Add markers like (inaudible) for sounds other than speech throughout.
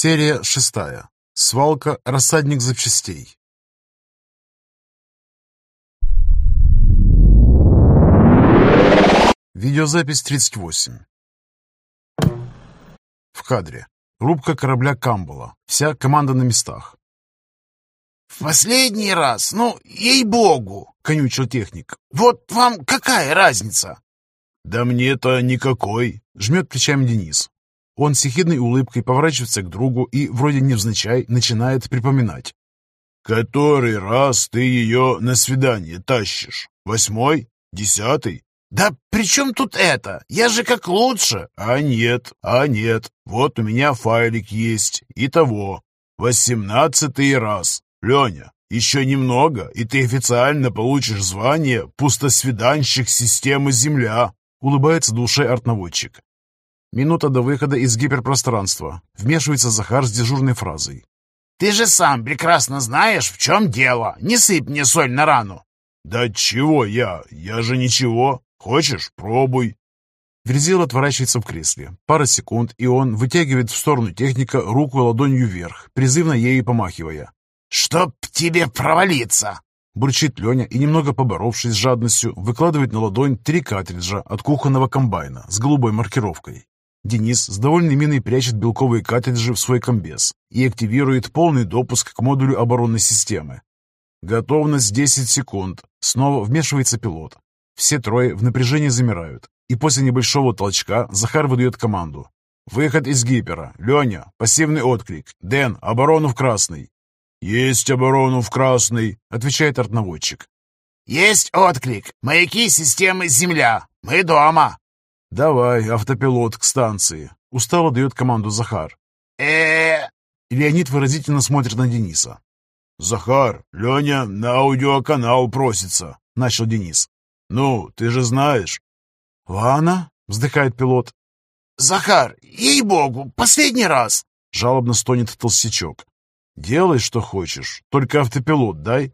Серия шестая. Свалка «Рассадник запчастей». Видеозапись 38. В кадре. Рубка корабля Камбала. Вся команда на местах. «В последний раз, ну, ей-богу!» — конючил техник. «Вот вам какая разница?» «Да мне-то никакой!» — жмет плечами Денис. Он с ехидной улыбкой поворачивается к другу и, вроде невзначай, начинает припоминать. «Который раз ты ее на свидание тащишь? Восьмой? Десятый?» «Да при чем тут это? Я же как лучше!» «А нет, а нет. Вот у меня файлик есть. Итого. Восемнадцатый раз. Леня, еще немного, и ты официально получишь звание пустосвиданщик системы Земля», улыбается душе артноводчик. Минута до выхода из гиперпространства. Вмешивается Захар с дежурной фразой. «Ты же сам прекрасно знаешь, в чем дело. Не сыпь мне соль на рану». «Да чего я? Я же ничего. Хочешь, пробуй». Верзил отворачивается в кресле. Пара секунд, и он вытягивает в сторону техника руку ладонью вверх, призывно ею помахивая. «Чтоб тебе провалиться!» Бурчит Леня и, немного поборовшись с жадностью, выкладывает на ладонь три картриджа от кухонного комбайна с голубой маркировкой. Денис с довольной миной прячет белковые картриджи в свой комбез и активирует полный допуск к модулю оборонной системы. Готовность 10 секунд. Снова вмешивается пилот. Все трое в напряжении замирают, и после небольшого толчка Захар выдает команду. «Выход из гипера. Леня, пассивный отклик. Дэн, оборону в красный». «Есть оборону в красный», — отвечает артноводчик. «Есть отклик. Маяки системы Земля. Мы дома». «Давай, автопилот, к станции», — устало дает команду Захар. э Леонид выразительно смотрит на Дениса. «Захар, Леня на аудиоканал просится», — начал Денис. «Ну, ты же знаешь». «Ладно», — вздыхает пилот. «Захар, ей-богу, последний раз!» — жалобно стонет толстячок. «Делай, что хочешь, только автопилот дай».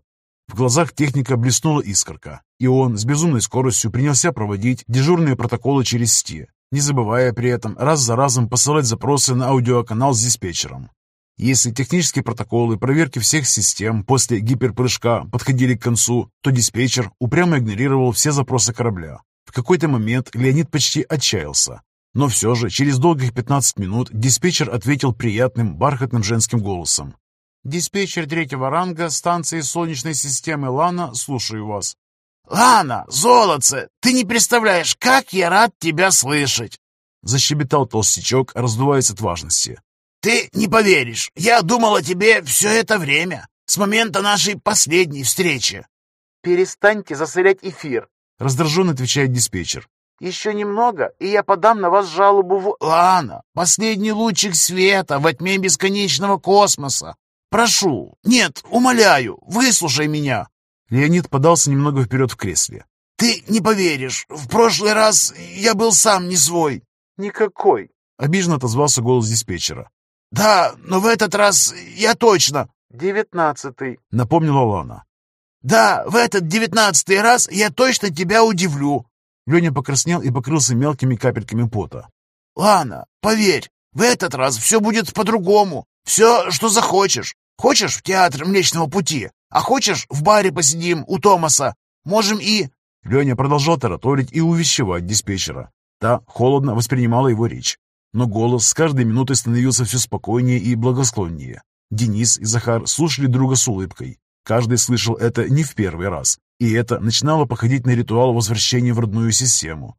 В глазах техника блеснула искорка, и он с безумной скоростью принялся проводить дежурные протоколы через СТИ, не забывая при этом раз за разом посылать запросы на аудиоканал с диспетчером. Если технические протоколы проверки всех систем после гиперпрыжка подходили к концу, то диспетчер упрямо игнорировал все запросы корабля. В какой-то момент Леонид почти отчаялся. Но все же через долгих 15 минут диспетчер ответил приятным, бархатным женским голосом. «Диспетчер третьего ранга станции Солнечной системы Лана, слушаю вас». «Лана, золотце, ты не представляешь, как я рад тебя слышать!» Защебетал толстячок, раздуваясь от важности. «Ты не поверишь, я думал о тебе все это время, с момента нашей последней встречи». «Перестаньте засорять эфир», — раздраженно отвечает диспетчер. «Еще немного, и я подам на вас жалобу в...» «Лана, последний лучик света во тьме бесконечного космоса. Прошу, нет, умоляю, выслушай меня». Леонид подался немного вперед в кресле. «Ты не поверишь, в прошлый раз я был сам не свой». «Никакой», — обиженно отозвался голос диспетчера. «Да, но в этот раз я точно...» «Девятнадцатый», — напомнила Лана. «Да, в этот девятнадцатый раз я точно тебя удивлю». Леня покраснел и покрылся мелкими капельками пота. «Лана, поверь, в этот раз все будет по-другому. Все, что захочешь. Хочешь в театр Млечного Пути, а хочешь в баре посидим у Томаса. Можем и...» Леня продолжал тараторить и увещевать диспетчера. Та холодно воспринимала его речь но голос с каждой минутой становился все спокойнее и благосклоннее. Денис и Захар слушали друга с улыбкой. Каждый слышал это не в первый раз, и это начинало походить на ритуал возвращения в родную систему.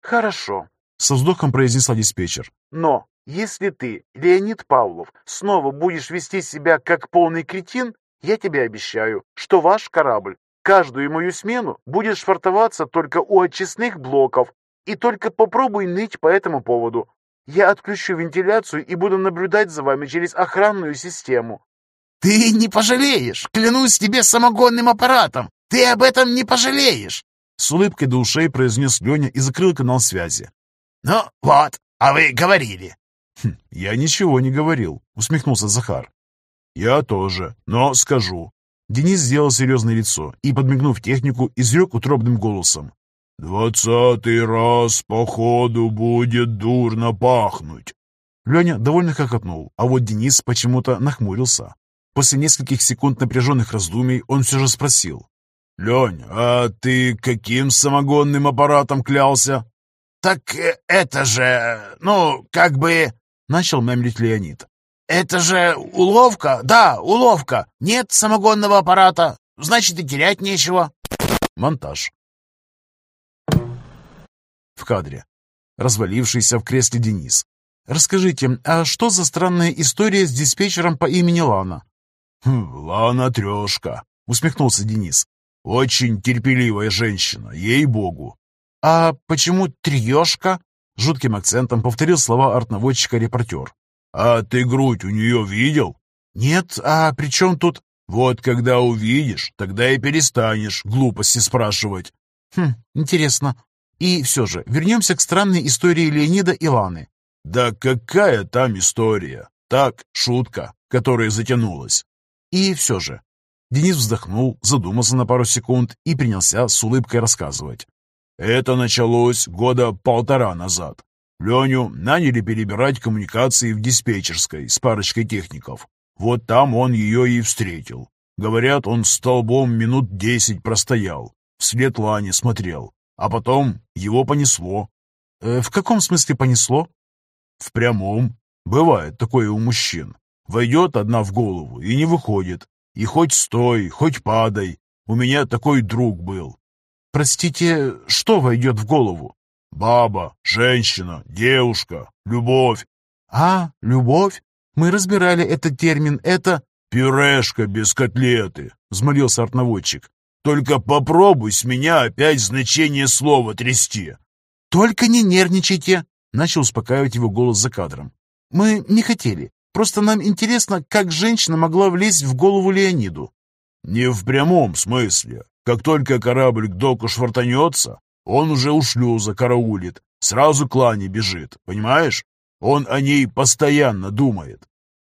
«Хорошо», — со вздохом произнесла диспетчер. «Но если ты, Леонид Павлов, снова будешь вести себя как полный кретин, я тебе обещаю, что ваш корабль каждую мою смену будет швартоваться только у очистных блоков, и только попробуй ныть по этому поводу. Я отключу вентиляцию и буду наблюдать за вами через охранную систему. Ты не пожалеешь, клянусь тебе самогонным аппаратом. Ты об этом не пожалеешь. С улыбкой до ушей произнес Леня и закрыл канал связи. Ну вот, а вы говорили. Хм, я ничего не говорил, усмехнулся Захар. Я тоже, но скажу. Денис сделал серьезное лицо и, подмигнув технику, изрек утробным голосом. «Двадцатый раз, походу, будет дурно пахнуть». Леня довольно хохотнул, а вот Денис почему-то нахмурился. После нескольких секунд напряженных раздумий он все же спросил. «Лень, а ты каким самогонным аппаратом клялся?» «Так э, это же, ну, как бы...» — начал мямлить Леонид. «Это же уловка, да, уловка. Нет самогонного аппарата, значит и терять нечего». Монтаж. В кадре. Развалившийся в кресле Денис. «Расскажите, а что за странная история с диспетчером по имени Лана?» хм, «Лана Трешка», — усмехнулся Денис. «Очень терпеливая женщина, ей-богу». «А почему трешка?» — жутким акцентом повторил слова артноводчика репортер. «А ты грудь у нее видел?» «Нет, а при чем тут...» «Вот когда увидишь, тогда и перестанешь глупости спрашивать». «Хм, интересно. И все же, вернемся к странной истории Леонида и Ланы. Да какая там история? Так, шутка, которая затянулась. И все же. Денис вздохнул, задумался на пару секунд и принялся с улыбкой рассказывать. Это началось года полтора назад. Леню наняли перебирать коммуникации в диспетчерской с парочкой техников. Вот там он ее и встретил. Говорят, он столбом минут десять простоял, вслед Лане смотрел, а потом его понесло. Э, в каком смысле понесло? В прямом. Бывает такое у мужчин. Войдет одна в голову и не выходит. И хоть стой, хоть падай. У меня такой друг был. Простите, что войдет в голову? Баба, женщина, девушка, любовь. А, любовь? Мы разбирали этот термин. Это... Пюрешка без котлеты, взмолился артноводчик. Только попробуй с меня опять значение слова трясти. Только не нервничайте, Начал успокаивать его голос за кадром. «Мы не хотели. Просто нам интересно, как женщина могла влезть в голову Леониду». «Не в прямом смысле. Как только корабль к доку швартанется, он уже у шлюза караулит, сразу к Лане бежит, понимаешь? Он о ней постоянно думает».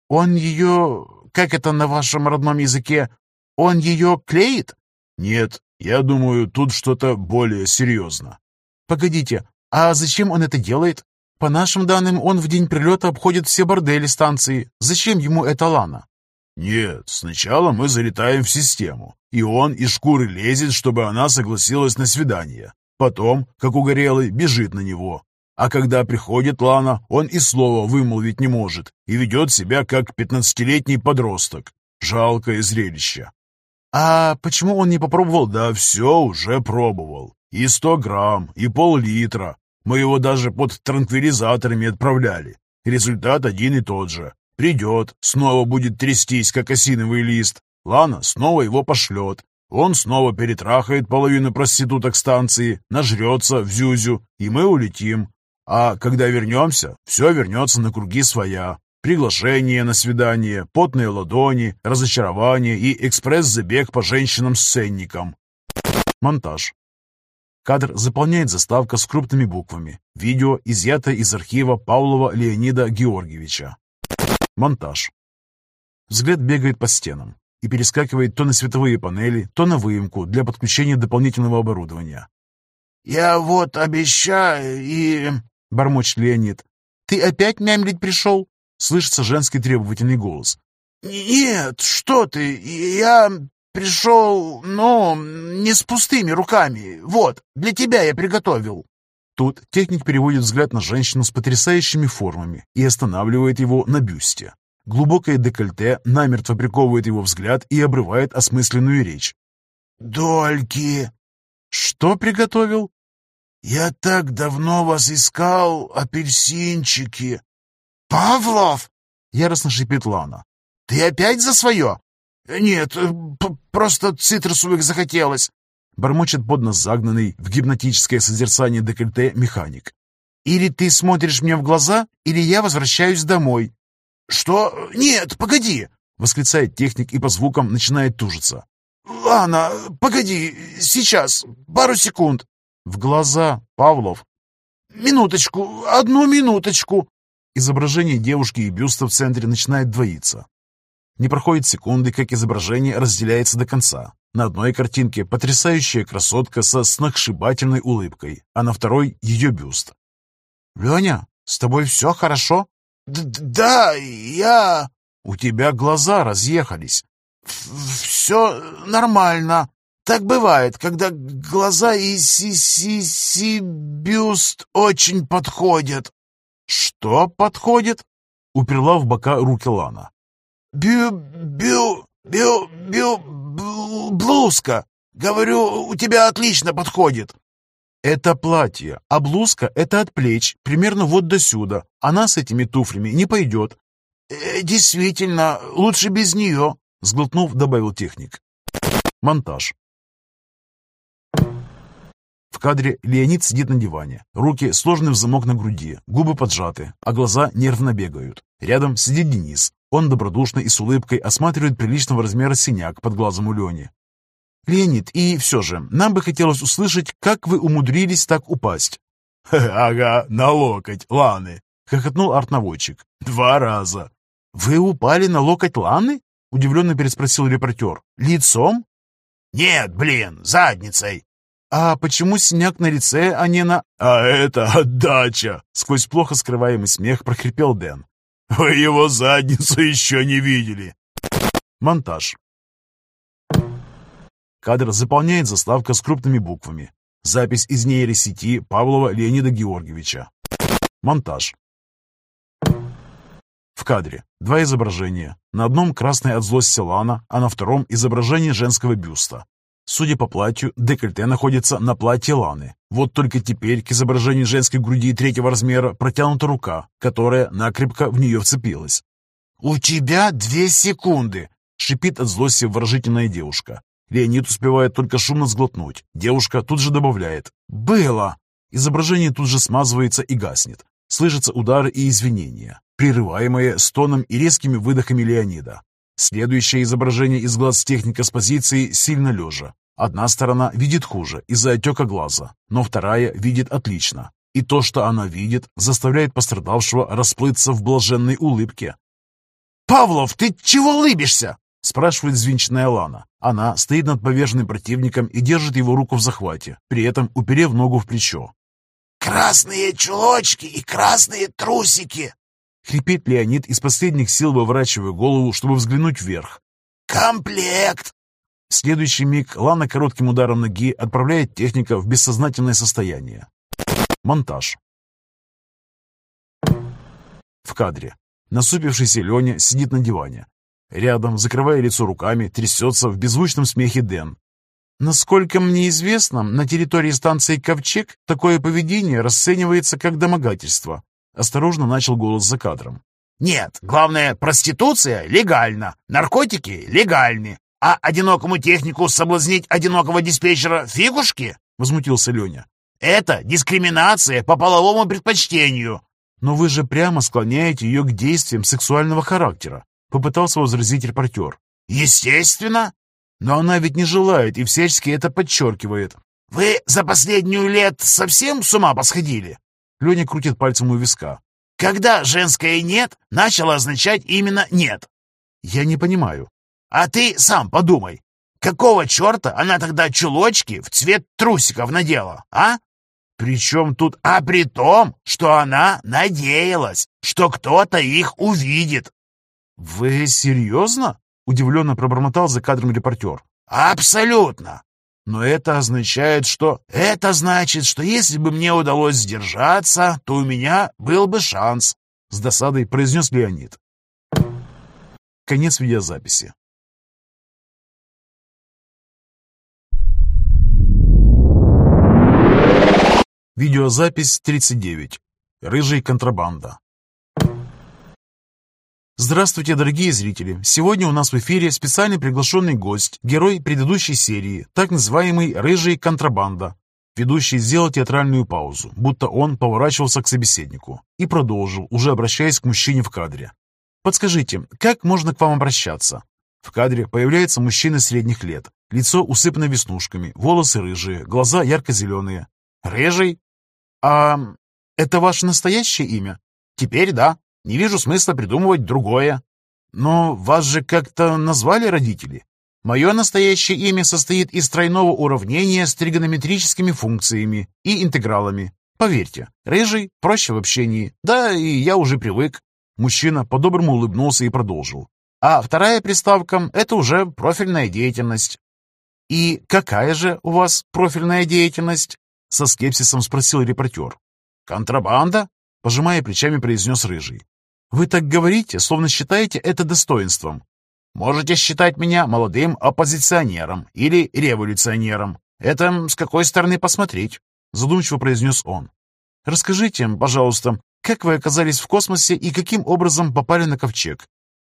«Он ее... как это на вашем родном языке? Он ее клеит?» «Нет, я думаю, тут что-то более серьезно». «Погодите, а зачем он это делает?» По нашим данным, он в день прилета обходит все бордели станции. Зачем ему эта лана? Нет, сначала мы залетаем в систему, и он из шкуры лезет, чтобы она согласилась на свидание. Потом, как угорелый, бежит на него. А когда приходит Лана, он и слова вымолвить не может и ведет себя как пятнадцатилетний подросток. Жалкое зрелище. А почему он не попробовал? Да все уже пробовал. И сто грамм, и пол-литра, мы его даже под транквилизаторами отправляли. Результат один и тот же. Придет, снова будет трястись, как осиновый лист. Лана снова его пошлет. Он снова перетрахает половину проституток станции, нажрется в зюзю, и мы улетим. А когда вернемся, все вернется на круги своя. Приглашение на свидание, потные ладони, разочарование и экспресс-забег по женщинам-сценникам. Монтаж. Кадр заполняет заставка с крупными буквами. Видео изъято из архива Павлова Леонида Георгиевича. Монтаж. Взгляд бегает по стенам и перескакивает то на световые панели, то на выемку для подключения дополнительного оборудования. «Я вот обещаю и...» — бормочет Леонид. «Ты опять мямлить пришел?» — слышится женский требовательный голос. «Нет, что ты, я Пришел, ну, не с пустыми руками. Вот, для тебя я приготовил. Тут техник переводит взгляд на женщину с потрясающими формами и останавливает его на бюсте. Глубокое декольте намертво приковывает его взгляд и обрывает осмысленную речь. «Дольки!» «Что приготовил?» «Я так давно вас искал, апельсинчики!» «Павлов!» — яростно шипит Лана. «Ты опять за свое? «Нет, просто цитрусовых захотелось», — бормочет под нос загнанный в гипнотическое созерцание декольте механик. «Или ты смотришь мне в глаза, или я возвращаюсь домой». «Что? Нет, погоди!» — восклицает техник и по звукам начинает тужиться. «Ладно, погоди, сейчас, пару секунд». В глаза, Павлов. «Минуточку, одну минуточку». Изображение девушки и бюста в центре начинает двоиться. Не проходит секунды, как изображение разделяется до конца. На одной картинке потрясающая красотка со сногсшибательной улыбкой, а на второй ее бюст. «Леня, с тобой все хорошо?» Да, я...» «У тебя глаза разъехались». «Все нормально. Так бывает, когда глаза и си-си-си-бюст очень подходят». «Что подходит?» — уперла в бока руки Лана. «Бю-бю... бю-бю... блузка. Говорю, у тебя отлично подходит». «Это платье, а блузка — это от плеч, примерно вот до сюда. Она с этими туфлями не пойдет». «Э, «Действительно, лучше без нее», — сглотнув, добавил техник. Монтаж. В кадре Леонид сидит на диване. Руки сложены в замок на груди, губы поджаты, а глаза нервно бегают. Рядом сидит Денис. Он добродушно и с улыбкой осматривает приличного размера синяк под глазом у Лени. «Леонид, и все же, нам бы хотелось услышать, как вы умудрились так упасть». (laughs) «Ага, на локоть, Ланы!» — хохотнул артноводчик. «Два раза!» «Вы упали на локоть Ланы?» — удивленно переспросил репортер. «Лицом?» «Нет, блин, задницей!» «А почему синяк на лице, а не на...» «А это отдача!» — сквозь плохо скрываемый смех прохрипел Дэн. «Вы его задницу (laughs) еще не видели!» Монтаж. Кадр заполняет заставка с крупными буквами. Запись из нейросети Павлова Леонида Георгиевича. Монтаж. В кадре два изображения. На одном красная от злости Лана, а на втором изображение женского бюста. Судя по платью, декольте находится на платье Ланы. Вот только теперь к изображению женской груди третьего размера протянута рука, которая накрепко в нее вцепилась. «У тебя две секунды!» — шипит от злости выражительная девушка. Леонид успевает только шумно сглотнуть. Девушка тут же добавляет «Было!». Изображение тут же смазывается и гаснет. Слышатся удары и извинения, прерываемые стоном и резкими выдохами Леонида. Следующее изображение из глаз техника с позиции сильно лежа. Одна сторона видит хуже из-за отека глаза, но вторая видит отлично. И то, что она видит, заставляет пострадавшего расплыться в блаженной улыбке. «Павлов, ты чего улыбишься?» — спрашивает взвинченная Лана. Она стоит над поверженным противником и держит его руку в захвате, при этом уперев ногу в плечо. «Красные чулочки и красные трусики!» Хрипит Леонид из последних сил, выворачивая голову, чтобы взглянуть вверх. «Комплект!» В следующий миг Лана коротким ударом ноги отправляет техника в бессознательное состояние. Монтаж. В кадре. Насупившийся Леня сидит на диване, Рядом, закрывая лицо руками, трясется в беззвучном смехе Дэн. Насколько мне известно, на территории станции «Ковчег» такое поведение расценивается как домогательство. Осторожно начал голос за кадром. Нет, главное, проституция легальна, наркотики легальны, а одинокому технику соблазнить одинокого диспетчера фигушки? Возмутился Леня. Это дискриминация по половому предпочтению. Но вы же прямо склоняете ее к действиям сексуального характера. Попытался возразить репортер. «Естественно!» «Но она ведь не желает и всячески это подчеркивает». «Вы за последнюю лет совсем с ума посходили?» Леня крутит пальцем у виска. «Когда женское «нет» начало означать именно «нет»?» «Я не понимаю». «А ты сам подумай. Какого черта она тогда чулочки в цвет трусиков надела, а?» «Причем тут... А при том, что она надеялась, что кто-то их увидит. «Вы серьезно?» — удивленно пробормотал за кадром репортер. «Абсолютно! Но это означает, что... Это значит, что если бы мне удалось сдержаться, то у меня был бы шанс», — с досадой произнес Леонид. Конец видеозаписи. Видеозапись 39. Рыжий контрабанда. Здравствуйте, дорогие зрители! Сегодня у нас в эфире специальный приглашенный гость, герой предыдущей серии, так называемый «Рыжий контрабанда». Ведущий сделал театральную паузу, будто он поворачивался к собеседнику, и продолжил, уже обращаясь к мужчине в кадре. «Подскажите, как можно к вам обращаться?» В кадре появляется мужчина средних лет, лицо усыпано веснушками, волосы рыжие, глаза ярко-зеленые. «Рыжий? А это ваше настоящее имя?» «Теперь да», не вижу смысла придумывать другое. Но вас же как-то назвали родители. Мое настоящее имя состоит из тройного уравнения с тригонометрическими функциями и интегралами. Поверьте, рыжий проще в общении. Да, и я уже привык. Мужчина по-доброму улыбнулся и продолжил. А вторая приставка – это уже профильная деятельность. «И какая же у вас профильная деятельность?» – со скепсисом спросил репортер. «Контрабанда?» – пожимая плечами, произнес Рыжий. «Вы так говорите, словно считаете это достоинством. Можете считать меня молодым оппозиционером или революционером. Это с какой стороны посмотреть?» – задумчиво произнес он. «Расскажите, пожалуйста, как вы оказались в космосе и каким образом попали на ковчег?»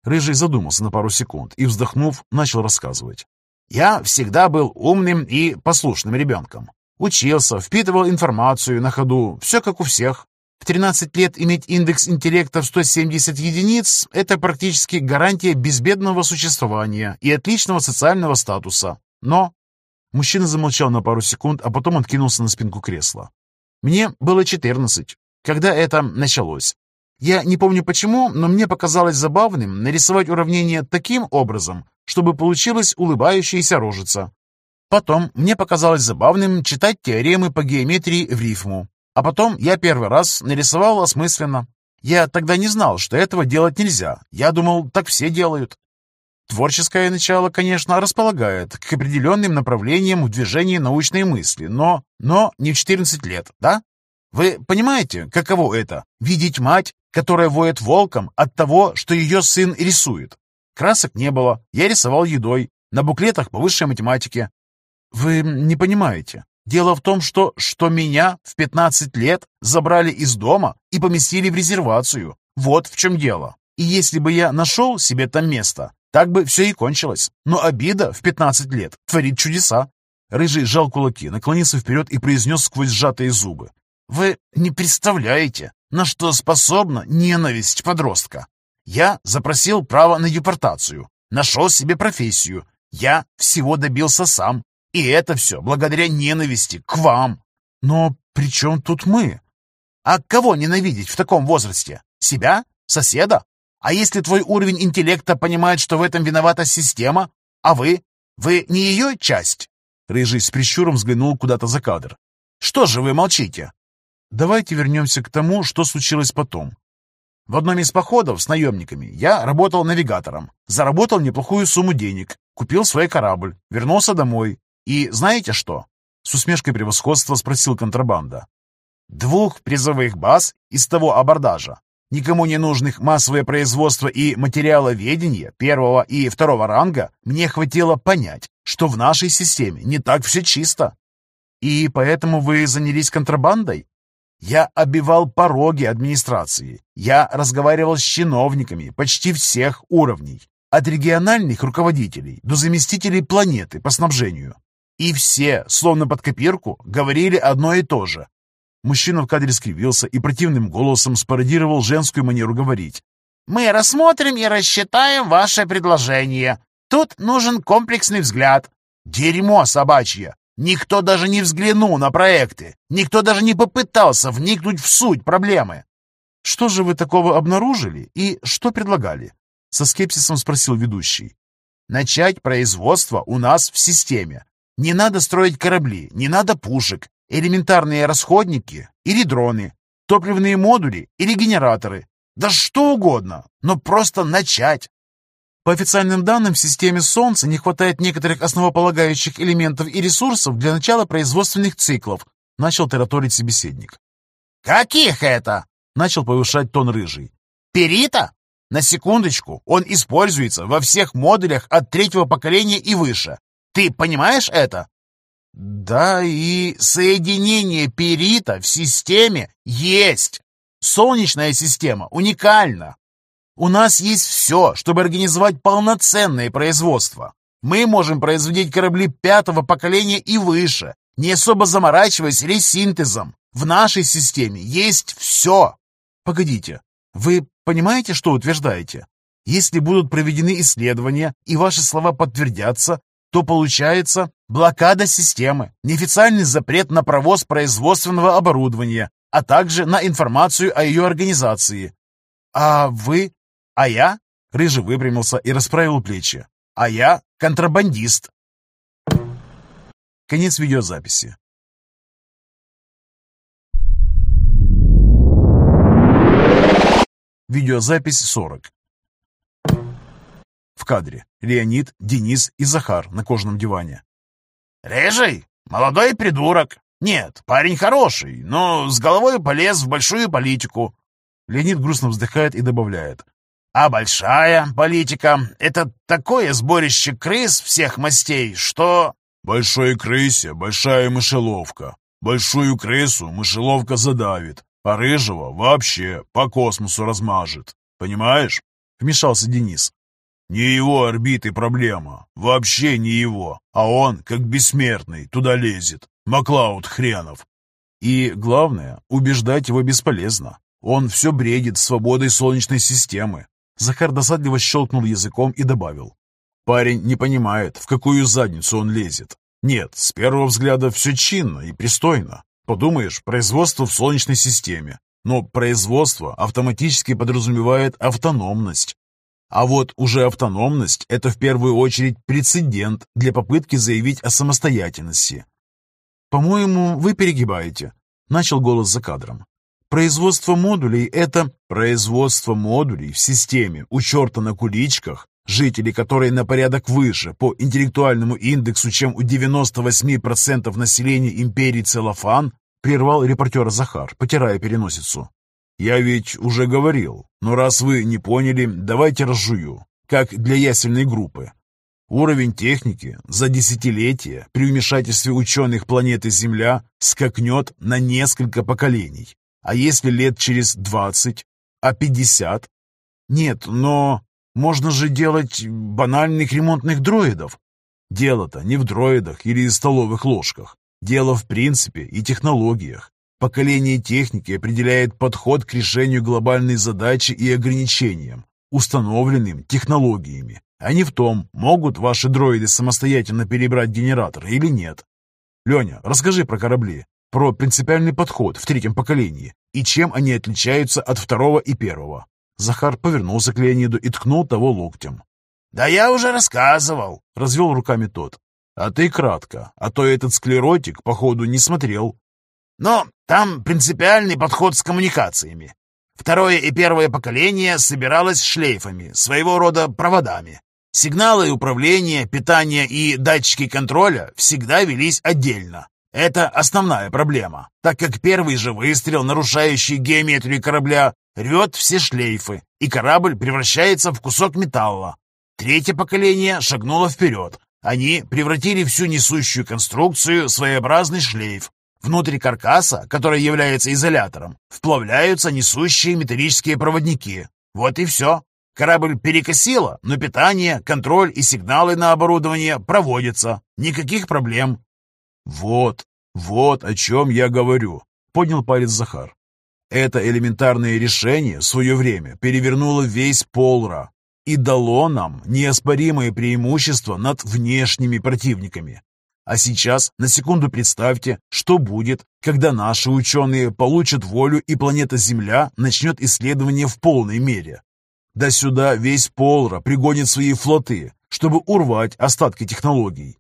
Рыжий задумался на пару секунд и, вздохнув, начал рассказывать. Я всегда был умным и послушным ребенком. Учился, впитывал информацию на ходу, все как у всех. В 13 лет иметь индекс интеллекта в 170 единиц – это практически гарантия безбедного существования и отличного социального статуса. Но... Мужчина замолчал на пару секунд, а потом откинулся на спинку кресла. Мне было 14, когда это началось. Я не помню почему, но мне показалось забавным нарисовать уравнение таким образом, чтобы получилась улыбающаяся рожица. Потом мне показалось забавным читать теоремы по геометрии в рифму. А потом я первый раз нарисовал осмысленно. Я тогда не знал, что этого делать нельзя. Я думал, так все делают. Творческое начало, конечно, располагает к определенным направлениям в движении научной мысли, но... но не в 14 лет, да? Вы понимаете, каково это — видеть мать, которая воет волком от того, что ее сын рисует? Красок не было, я рисовал едой, на буклетах по высшей математике. Вы не понимаете. Дело в том, что, что меня в 15 лет забрали из дома и поместили в резервацию. Вот в чем дело. И если бы я нашел себе там место, так бы все и кончилось. Но обида в 15 лет творит чудеса. Рыжий сжал кулаки, наклонился вперед и произнес сквозь сжатые зубы. «Вы не представляете, на что способна ненависть подростка. Я запросил право на депортацию, нашел себе профессию. Я всего добился сам. И это все благодаря ненависти к вам. Но при чем тут мы? А кого ненавидеть в таком возрасте? Себя? Соседа? А если твой уровень интеллекта понимает, что в этом виновата система, а вы? Вы не ее часть? Рыжий с прищуром взглянул куда-то за кадр. Что же вы молчите? Давайте вернемся к тому, что случилось потом. В одном из походов с наемниками я работал навигатором, заработал неплохую сумму денег, купил свой корабль, вернулся домой. И знаете что? С усмешкой превосходства спросил контрабанда. Двух призовых баз из того абордажа, никому не нужных массовое производство и материаловедение первого и второго ранга, мне хватило понять, что в нашей системе не так все чисто. И поэтому вы занялись контрабандой? Я обивал пороги администрации. Я разговаривал с чиновниками почти всех уровней, от региональных руководителей до заместителей планеты по снабжению. И все, словно под копирку, говорили одно и то же. Мужчина в кадре скривился и противным голосом спародировал женскую манеру говорить. «Мы рассмотрим и рассчитаем ваше предложение. Тут нужен комплексный взгляд. Дерьмо собачье. Никто даже не взглянул на проекты. Никто даже не попытался вникнуть в суть проблемы. «Что же вы такого обнаружили и что предлагали?» Со скепсисом спросил ведущий. «Начать производство у нас в системе. Не надо строить корабли, не надо пушек, элементарные расходники или дроны, топливные модули или генераторы. Да что угодно, но просто начать. По официальным данным, в системе Солнца не хватает некоторых основополагающих элементов и ресурсов для начала производственных циклов, начал тараторить собеседник. «Каких это?» — начал повышать тон рыжий. «Перита? На секундочку, он используется во всех модулях от третьего поколения и выше. Ты понимаешь это?» «Да, и соединение перита в системе есть. Солнечная система уникальна. У нас есть все, чтобы организовать полноценное производство. Мы можем производить корабли пятого поколения и выше, не особо заморачиваясь ресинтезом. В нашей системе есть все. Погодите, вы понимаете, что утверждаете? Если будут проведены исследования и ваши слова подтвердятся, то получается блокада системы, неофициальный запрет на провоз производственного оборудования, а также на информацию о ее организации. А вы а я, Рыжий выпрямился и расправил плечи, а я контрабандист. Конец видеозаписи. Видеозапись 40. В кадре Леонид, Денис и Захар на кожаном диване. «Рыжий? Молодой придурок. Нет, парень хороший, но с головой полез в большую политику». Леонид грустно вздыхает и добавляет. «А большая политика — это такое сборище крыс всех мастей, что...» «Большой крысе большая мышеловка. Большую крысу мышеловка задавит, а рыжего вообще по космосу размажет. Понимаешь?» — вмешался Денис. Не его орбиты проблема, вообще не его, а он, как бессмертный, туда лезет. Маклауд хренов. И главное, убеждать его бесполезно. Он все бредит свободой Солнечной системы. Захар досадливо щелкнул языком и добавил. Парень не понимает, в какую задницу он лезет. Нет, с первого взгляда все чинно и пристойно. Подумаешь, производство в Солнечной системе. Но производство автоматически подразумевает автономность. А вот уже автономность – это в первую очередь прецедент для попытки заявить о самостоятельности. «По-моему, вы перегибаете», – начал голос за кадром. «Производство модулей – это производство модулей в системе у черта на куличках, жители которой на порядок выше по интеллектуальному индексу, чем у 98% населения империи Целлофан, прервал репортера Захар, потирая переносицу. «Я ведь уже говорил, но раз вы не поняли, давайте разжую, как для ясельной группы. Уровень техники за десятилетия при вмешательстве ученых планеты Земля скакнет на несколько поколений. А если лет через двадцать, а пятьдесят? Нет, но можно же делать банальных ремонтных дроидов. Дело-то не в дроидах или столовых ложках. Дело в принципе и технологиях. Поколение техники определяет подход к решению глобальной задачи и ограничениям, установленным технологиями, а не в том, могут ваши дроиды самостоятельно перебрать генератор или нет. Леня, расскажи про корабли, про принципиальный подход в третьем поколении и чем они отличаются от второго и первого. Захар повернулся к Леониду и ткнул того локтем. «Да я уже рассказывал», — развел руками тот. «А ты кратко, а то этот склеротик, походу, не смотрел». Но там принципиальный подход с коммуникациями. Второе и первое поколение собиралось шлейфами, своего рода проводами. Сигналы управления, питания и датчики контроля всегда велись отдельно. Это основная проблема, так как первый же выстрел, нарушающий геометрию корабля, рвет все шлейфы, и корабль превращается в кусок металла. Третье поколение шагнуло вперед. Они превратили всю несущую конструкцию в своеобразный шлейф, Внутри каркаса, который является изолятором, вплавляются несущие металлические проводники. Вот и все. Корабль перекосило, но питание, контроль и сигналы на оборудование проводятся. Никаких проблем. Вот, вот о чем я говорю, поднял палец Захар. Это элементарное решение в свое время перевернуло весь Полра и дало нам неоспоримое преимущество над внешними противниками. А сейчас на секунду представьте, что будет, когда наши ученые получат волю и планета Земля начнет исследование в полной мере. Да сюда весь Полра пригонит свои флоты, чтобы урвать остатки технологий.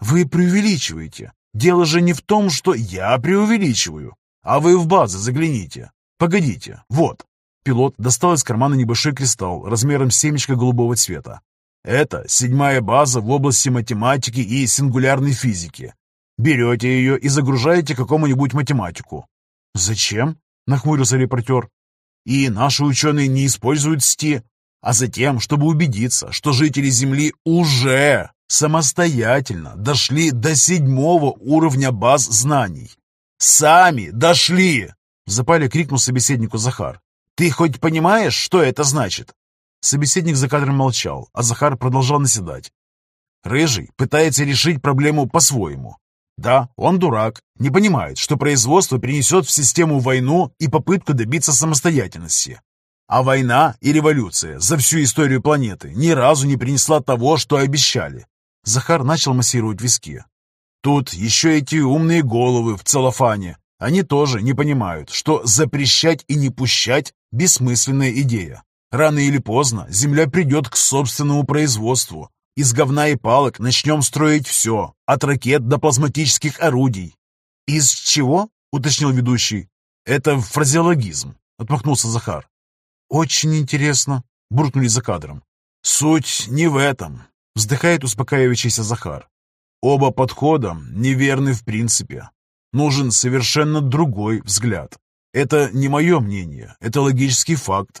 Вы преувеличиваете. Дело же не в том, что я преувеличиваю, а вы в базы загляните. Погодите, вот. Пилот достал из кармана небольшой кристалл размером семечко голубого цвета. Это седьмая база в области математики и сингулярной физики. Берете ее и загружаете какому-нибудь математику. Зачем? Нахмурился репортер. И наши ученые не используют СТИ, а затем, чтобы убедиться, что жители Земли уже самостоятельно дошли до седьмого уровня баз знаний. «Сами дошли!» — в запале крикнул собеседнику Захар. «Ты хоть понимаешь, что это значит?» Собеседник за кадром молчал, а Захар продолжал наседать. Рыжий пытается решить проблему по-своему. Да, он дурак, не понимает, что производство принесет в систему войну и попытку добиться самостоятельности. А война и революция за всю историю планеты ни разу не принесла того, что обещали. Захар начал массировать виски. Тут еще эти умные головы в целлофане. Они тоже не понимают, что запрещать и не пущать – бессмысленная идея. Рано или поздно земля придет к собственному производству. Из говна и палок начнем строить все, от ракет до плазматических орудий. «Из чего?» — уточнил ведущий. «Это фразеологизм», — отмахнулся Захар. очень интересно», — буркнули за кадром. «Суть не в этом», — вздыхает успокаивающийся Захар. «Оба подхода неверны в принципе. Нужен совершенно другой взгляд. Это не мое мнение, это логический факт.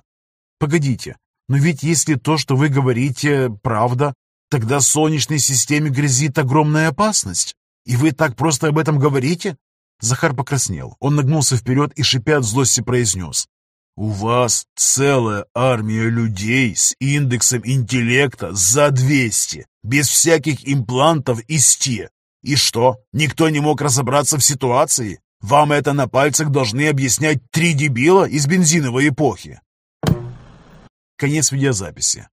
Погодите, но ведь если то, что вы говорите, правда, тогда Солнечной системе грозит огромная опасность. И вы так просто об этом говорите? Захар покраснел. Он нагнулся вперед и, шипя от злости, произнес. «У вас целая армия людей с индексом интеллекта за 200, без всяких имплантов и сте. И что, никто не мог разобраться в ситуации? Вам это на пальцах должны объяснять три дебила из бензиновой эпохи. Конец видеозаписи.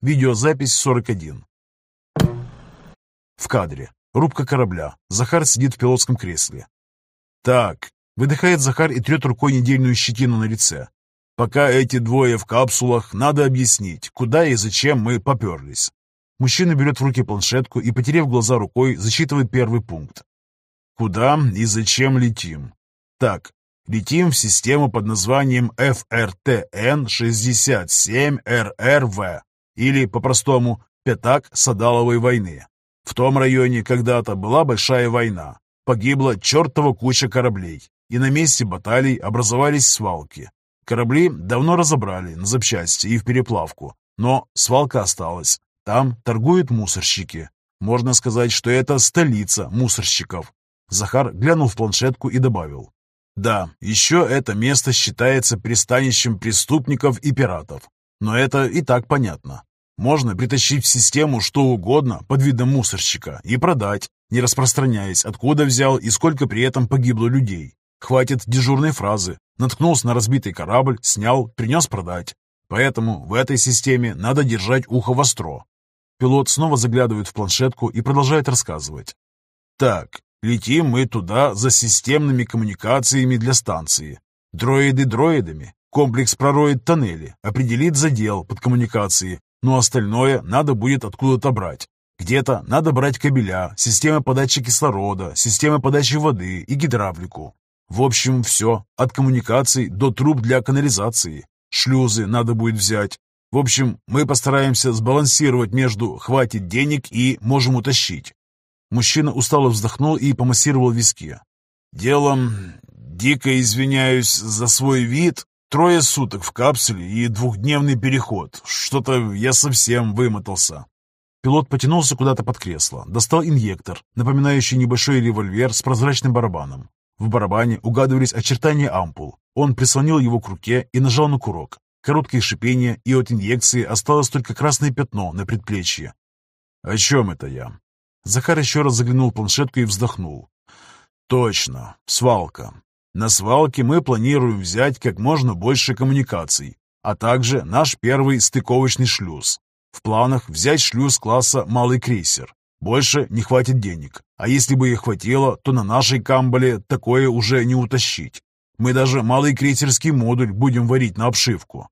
Видеозапись 41. В кадре. Рубка корабля. Захар сидит в пилотском кресле. «Так», — выдыхает Захар и трет рукой недельную щетину на лице. «Пока эти двое в капсулах, надо объяснить, куда и зачем мы поперлись». Мужчина берет в руки планшетку и, потеряв глаза рукой, зачитывает первый пункт. Куда и зачем летим? Так, летим в систему под названием FRTN-67RRV, или, по-простому, «Пятак Садаловой войны». В том районе когда-то была большая война. Погибла чертова куча кораблей, и на месте баталий образовались свалки. Корабли давно разобрали на запчасти и в переплавку, но свалка осталась. Там торгуют мусорщики. Можно сказать, что это столица мусорщиков. Захар глянул в планшетку и добавил. Да, еще это место считается пристанищем преступников и пиратов. Но это и так понятно. Можно притащить в систему что угодно под видом мусорщика и продать, не распространяясь, откуда взял и сколько при этом погибло людей. Хватит дежурной фразы. Наткнулся на разбитый корабль, снял, принес продать. Поэтому в этой системе надо держать ухо востро. Пилот снова заглядывает в планшетку и продолжает рассказывать. Так, Летим мы туда за системными коммуникациями для станции. Дроиды дроидами. Комплекс пророет тоннели, определит задел под коммуникации, но остальное надо будет откуда-то брать. Где-то надо брать кабеля, системы подачи кислорода, системы подачи воды и гидравлику. В общем, все, от коммуникаций до труб для канализации. Шлюзы надо будет взять. В общем, мы постараемся сбалансировать между «хватит денег» и «можем утащить». Мужчина устало вздохнул и помассировал виски. «Делом, дико извиняюсь за свой вид, трое суток в капсуле и двухдневный переход. Что-то я совсем вымотался». Пилот потянулся куда-то под кресло, достал инъектор, напоминающий небольшой револьвер с прозрачным барабаном. В барабане угадывались очертания ампул. Он прислонил его к руке и нажал на курок. Короткое шипение, и от инъекции осталось только красное пятно на предплечье. «О чем это я?» Захар еще раз заглянул в планшетку и вздохнул. «Точно, свалка. На свалке мы планируем взять как можно больше коммуникаций, а также наш первый стыковочный шлюз. В планах взять шлюз класса «малый крейсер». Больше не хватит денег, а если бы и хватило, то на нашей камбале такое уже не утащить. Мы даже малый крейсерский модуль будем варить на обшивку».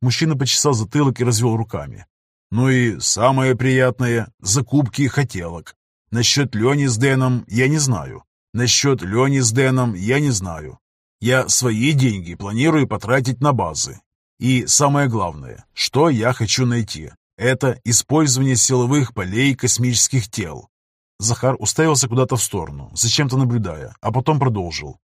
Мужчина почесал затылок и развел руками. Ну и самое приятное – закупки хотелок. Насчет Лени с Дэном я не знаю. Насчет Лени с Дэном я не знаю. Я свои деньги планирую потратить на базы. И самое главное, что я хочу найти, это использование силовых полей космических тел. Захар уставился куда-то в сторону, зачем-то наблюдая, а потом продолжил.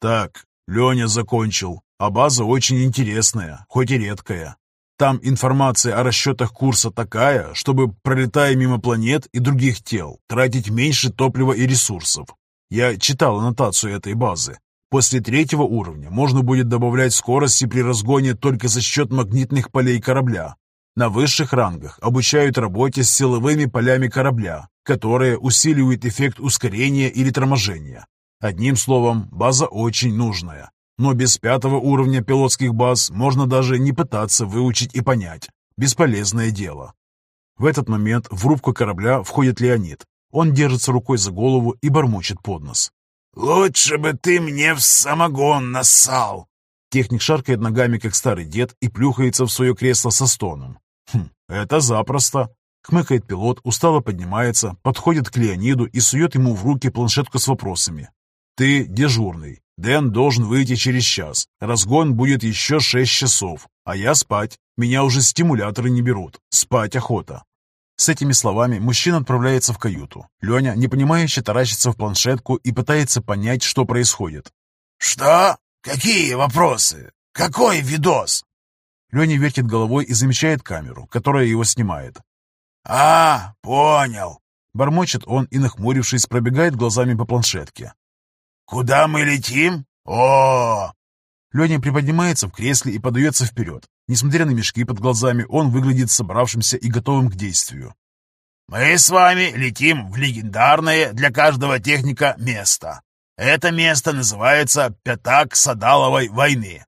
«Так, Леня закончил, а база очень интересная, хоть и редкая. Там информация о расчетах курса такая, чтобы, пролетая мимо планет и других тел, тратить меньше топлива и ресурсов. Я читал аннотацию этой базы. После третьего уровня можно будет добавлять скорости при разгоне только за счет магнитных полей корабля. На высших рангах обучают работе с силовыми полями корабля, которые усиливают эффект ускорения или торможения. Одним словом, база очень нужная. Но без пятого уровня пилотских баз можно даже не пытаться выучить и понять. Бесполезное дело. В этот момент в рубку корабля входит Леонид. Он держится рукой за голову и бормочет под нос. «Лучше бы ты мне в самогон нассал!» Техник шаркает ногами, как старый дед, и плюхается в свое кресло со стоном. «Хм, это запросто!» Хмыкает пилот, устало поднимается, подходит к Леониду и сует ему в руки планшетку с вопросами. Ты дежурный. Дэн должен выйти через час. Разгон будет еще шесть часов. А я спать. Меня уже стимуляторы не берут. Спать охота. С этими словами мужчина отправляется в каюту. Леня, непонимающе, таращится в планшетку и пытается понять, что происходит. «Что? Какие вопросы? Какой видос?» Леня вертит головой и замечает камеру, которая его снимает. «А, понял!» Бормочет он и, нахмурившись, пробегает глазами по планшетке. «Куда мы летим? О, Леня приподнимается в кресле и подается вперед. Несмотря на мешки под глазами, он выглядит собравшимся и готовым к действию. «Мы с вами летим в легендарное для каждого техника место. Это место называется Пятак Садаловой войны.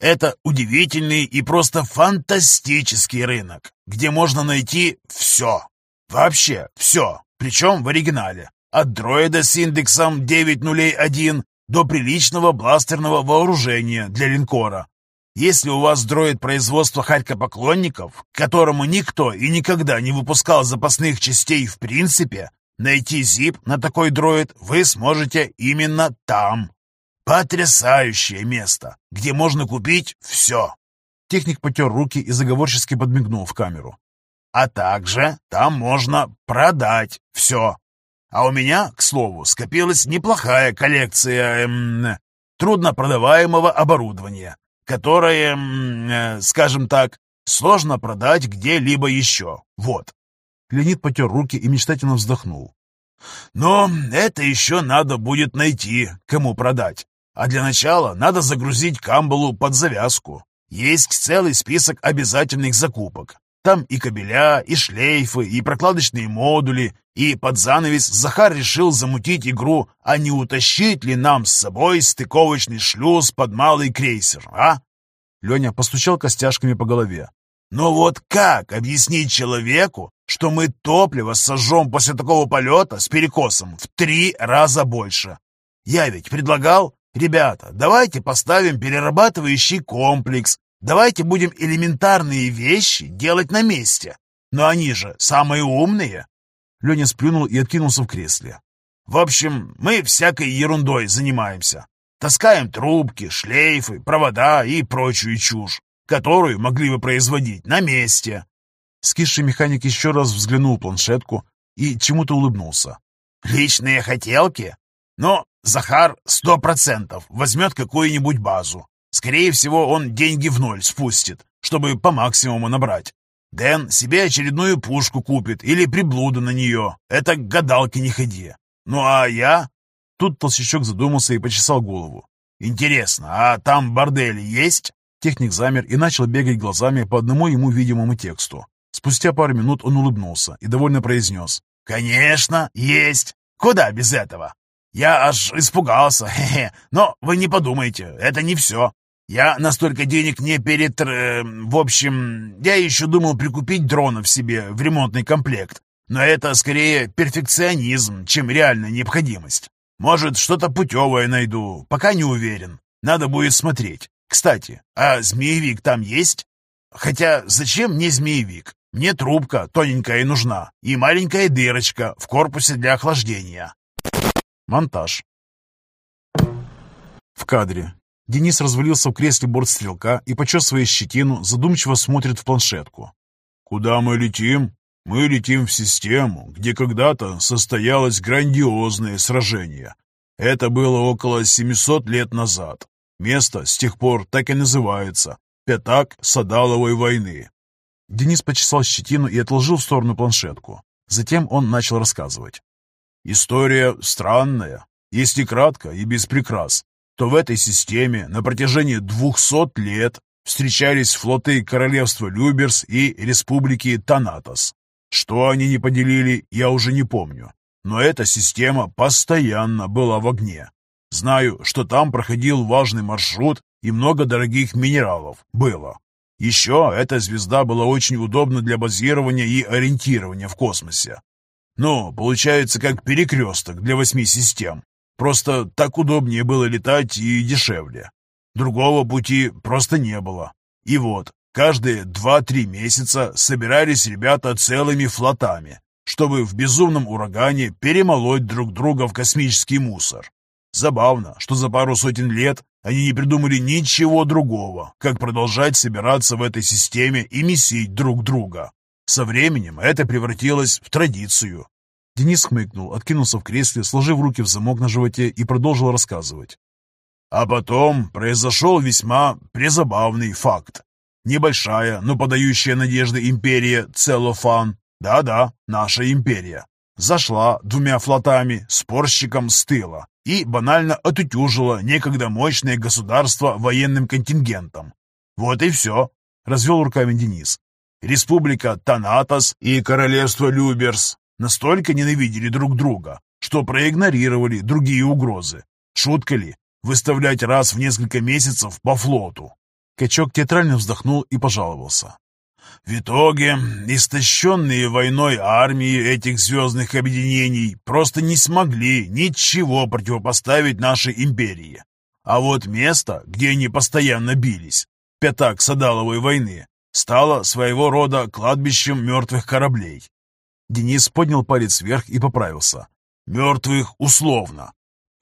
Это удивительный и просто фантастический рынок, где можно найти все. Вообще все, причем в оригинале. От дроида с индексом 901 до приличного бластерного вооружения для линкора. Если у вас дроид производства харькопоклонников, которому никто и никогда не выпускал запасных частей в принципе, найти зип на такой дроид вы сможете именно там. Потрясающее место, где можно купить все. Техник потер руки и заговорчески подмигнул в камеру. А также там можно продать все. А у меня, к слову, скопилась неплохая коллекция эм, труднопродаваемого оборудования, которое, эм, э, скажем так, сложно продать где-либо еще. Вот. Леонид потер руки и мечтательно вздохнул. Но это еще надо будет найти, кому продать. А для начала надо загрузить Камбалу под завязку. Есть целый список обязательных закупок. Там и кабеля, и шлейфы, и прокладочные модули, и под занавес Захар решил замутить игру, а не утащить ли нам с собой стыковочный шлюз под малый крейсер, а? Леня постучал костяшками по голове. Но вот как объяснить человеку, что мы топливо сожжем после такого полета с перекосом в три раза больше? Я ведь предлагал, ребята, давайте поставим перерабатывающий комплекс, Давайте будем элементарные вещи делать на месте. Но они же самые умные. Леня сплюнул и откинулся в кресле. В общем, мы всякой ерундой занимаемся. Таскаем трубки, шлейфы, провода и прочую чушь, которую могли бы производить на месте. Скисший механик еще раз взглянул планшетку и чему-то улыбнулся. «Личные хотелки? Но Захар сто процентов возьмет какую-нибудь базу, Скорее всего, он деньги в ноль спустит, чтобы по максимуму набрать. Дэн себе очередную пушку купит или приблуду на нее. Это к гадалке не ходи. Ну а я...» Тут толстячок задумался и почесал голову. «Интересно, а там бордели есть?» Техник замер и начал бегать глазами по одному ему видимому тексту. Спустя пару минут он улыбнулся и довольно произнес. «Конечно, есть. Куда без этого? Я аж испугался, (laughs) хе-хе. Но вы не подумайте, это не все. Я настолько денег не перед... Э, в общем, я еще думал прикупить дронов себе в ремонтный комплект. Но это скорее перфекционизм, чем реальная необходимость. Может, что-то путевое найду, пока не уверен. Надо будет смотреть. Кстати, а змеевик там есть? Хотя зачем мне змеевик? Мне трубка тоненькая нужна, и маленькая дырочка в корпусе для охлаждения. Монтаж. В кадре Денис развалился в кресле бортстрелка и, почесывая щетину, задумчиво смотрит в планшетку. «Куда мы летим? Мы летим в систему, где когда-то состоялось грандиозное сражение. Это было около 700 лет назад. Место с тех пор так и называется – Пятак Садаловой войны». Денис почесал щетину и отложил в сторону планшетку. Затем он начал рассказывать. «История странная, если кратко и без прикрас то в этой системе на протяжении 200 лет встречались флоты королевства Люберс и республики Танатос. Что они не поделили, я уже не помню. Но эта система постоянно была в огне. Знаю, что там проходил важный маршрут и много дорогих минералов было. Еще эта звезда была очень удобна для базирования и ориентирования в космосе. Ну, получается как перекресток для восьми систем. Просто так удобнее было летать и дешевле. Другого пути просто не было. И вот, каждые два-три месяца собирались ребята целыми флотами, чтобы в безумном урагане перемолоть друг друга в космический мусор. Забавно, что за пару сотен лет они не придумали ничего другого, как продолжать собираться в этой системе и месить друг друга. Со временем это превратилось в традицию. Денис хмыкнул, откинулся в кресле, сложив руки в замок на животе и продолжил рассказывать. А потом произошел весьма призабавный факт. Небольшая, но подающая надежды империя Целлофан, да-да, наша империя, зашла двумя флотами спорщиком с тыла и банально отутюжила некогда мощное государство военным контингентом. Вот и все, развел руками Денис. Республика Танатос и королевство Люберс настолько ненавидели друг друга, что проигнорировали другие угрозы. Шутка ли, выставлять раз в несколько месяцев по флоту? Качок театрально вздохнул и пожаловался. В итоге, истощенные войной армии этих звездных объединений просто не смогли ничего противопоставить нашей империи. А вот место, где они постоянно бились, пятак Садаловой войны, стало своего рода кладбищем мертвых кораблей. Денис поднял палец вверх и поправился. «Мертвых условно.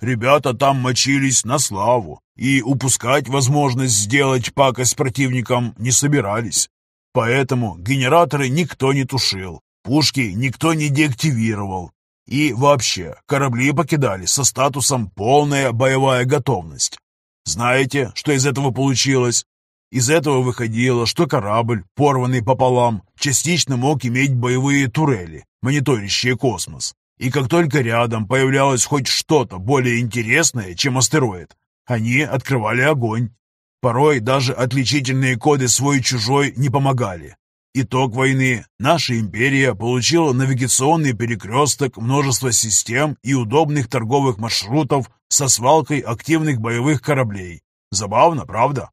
Ребята там мочились на славу и упускать возможность сделать пакость противникам не собирались. Поэтому генераторы никто не тушил, пушки никто не деактивировал. И вообще, корабли покидали со статусом «полная боевая готовность». Знаете, что из этого получилось? Из этого выходило, что корабль, порванный пополам, частично мог иметь боевые турели, мониторящие космос. И как только рядом появлялось хоть что-то более интересное, чем астероид, они открывали огонь. Порой даже отличительные коды свой-чужой не помогали. Итог войны. Наша империя получила навигационный перекресток множества систем и удобных торговых маршрутов со свалкой активных боевых кораблей. Забавно, правда?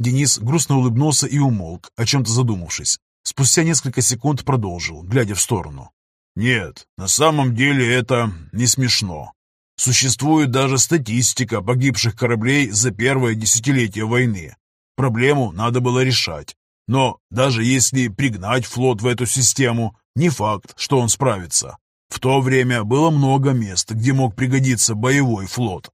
Денис грустно улыбнулся и умолк, о чем-то задумавшись. Спустя несколько секунд продолжил, глядя в сторону. «Нет, на самом деле это не смешно. Существует даже статистика погибших кораблей за первое десятилетие войны. Проблему надо было решать. Но даже если пригнать флот в эту систему, не факт, что он справится. В то время было много мест, где мог пригодиться боевой флот.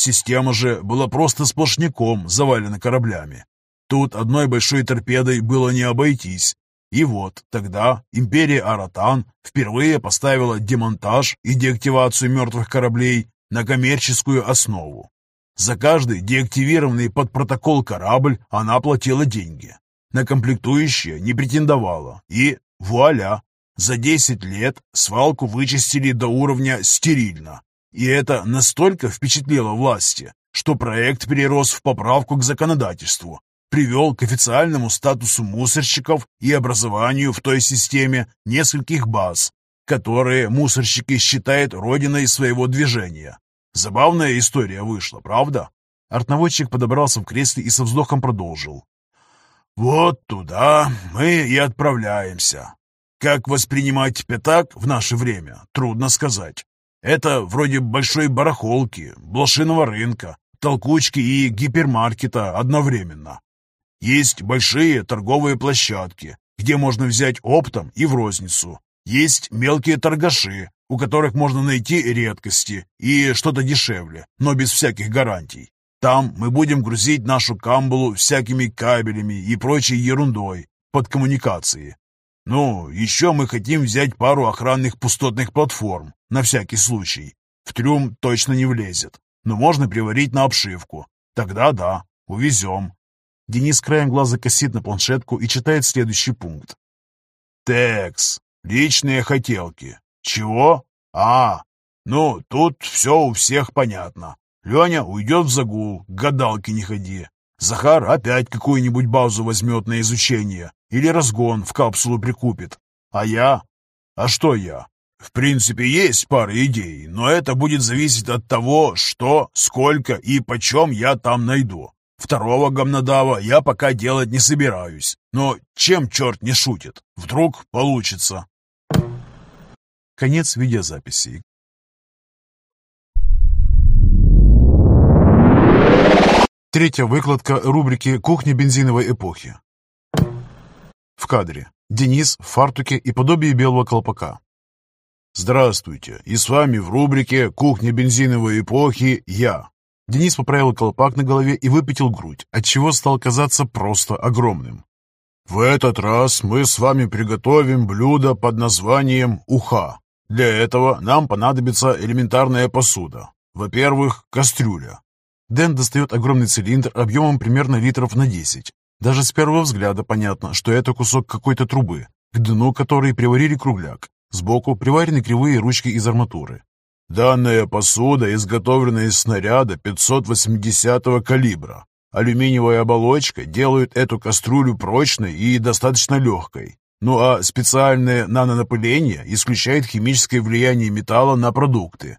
Система же была просто сплошняком завалена кораблями. Тут одной большой торпедой было не обойтись. И вот тогда империя Аратан впервые поставила демонтаж и деактивацию мертвых кораблей на коммерческую основу. За каждый деактивированный под протокол корабль она платила деньги. На комплектующие не претендовала. И вуаля! За 10 лет свалку вычистили до уровня стерильно. И это настолько впечатлило власти, что проект перерос в поправку к законодательству, привел к официальному статусу мусорщиков и образованию в той системе нескольких баз, которые мусорщики считают родиной своего движения. Забавная история вышла, правда? Артноводчик подобрался в кресле и со вздохом продолжил. «Вот туда мы и отправляемся. Как воспринимать пятак в наше время, трудно сказать. Это вроде большой барахолки, блошиного рынка, толкучки и гипермаркета одновременно. Есть большие торговые площадки, где можно взять оптом и в розницу. Есть мелкие торгаши, у которых можно найти редкости и что-то дешевле, но без всяких гарантий. Там мы будем грузить нашу камбулу всякими кабелями и прочей ерундой под коммуникации. Ну, еще мы хотим взять пару охранных пустотных платформ, на всякий случай. В трюм точно не влезет, но можно приварить на обшивку. Тогда да, увезем. Денис краем глаза косит на планшетку и читает следующий пункт. Текс. Личные хотелки. Чего? А, ну, тут все у всех понятно. Леня уйдет в загул, к гадалке не ходи. Захар опять какую-нибудь базу возьмет на изучение или разгон в капсулу прикупит. А я? А что я? В принципе, есть пара идей, но это будет зависеть от того, что, сколько и почем я там найду. Второго гомнодава я пока делать не собираюсь, но чем черт не шутит? Вдруг получится. Конец видеозаписи. Третья выкладка рубрики «Кухня бензиновой эпохи». В кадре. Денис в фартуке и подобие белого колпака. Здравствуйте, и с вами в рубрике «Кухня бензиновой эпохи» я. Денис поправил колпак на голове и выпятил грудь, отчего стал казаться просто огромным. В этот раз мы с вами приготовим блюдо под названием уха. Для этого нам понадобится элементарная посуда. Во-первых, кастрюля. Дэн достает огромный цилиндр объемом примерно литров на 10. Даже с первого взгляда понятно, что это кусок какой-то трубы, к дну которой приварили кругляк. Сбоку приварены кривые ручки из арматуры. Данная посуда изготовлена из снаряда 580 калибра. Алюминиевая оболочка делает эту кастрюлю прочной и достаточно легкой. Ну а специальное нанонапыление исключает химическое влияние металла на продукты.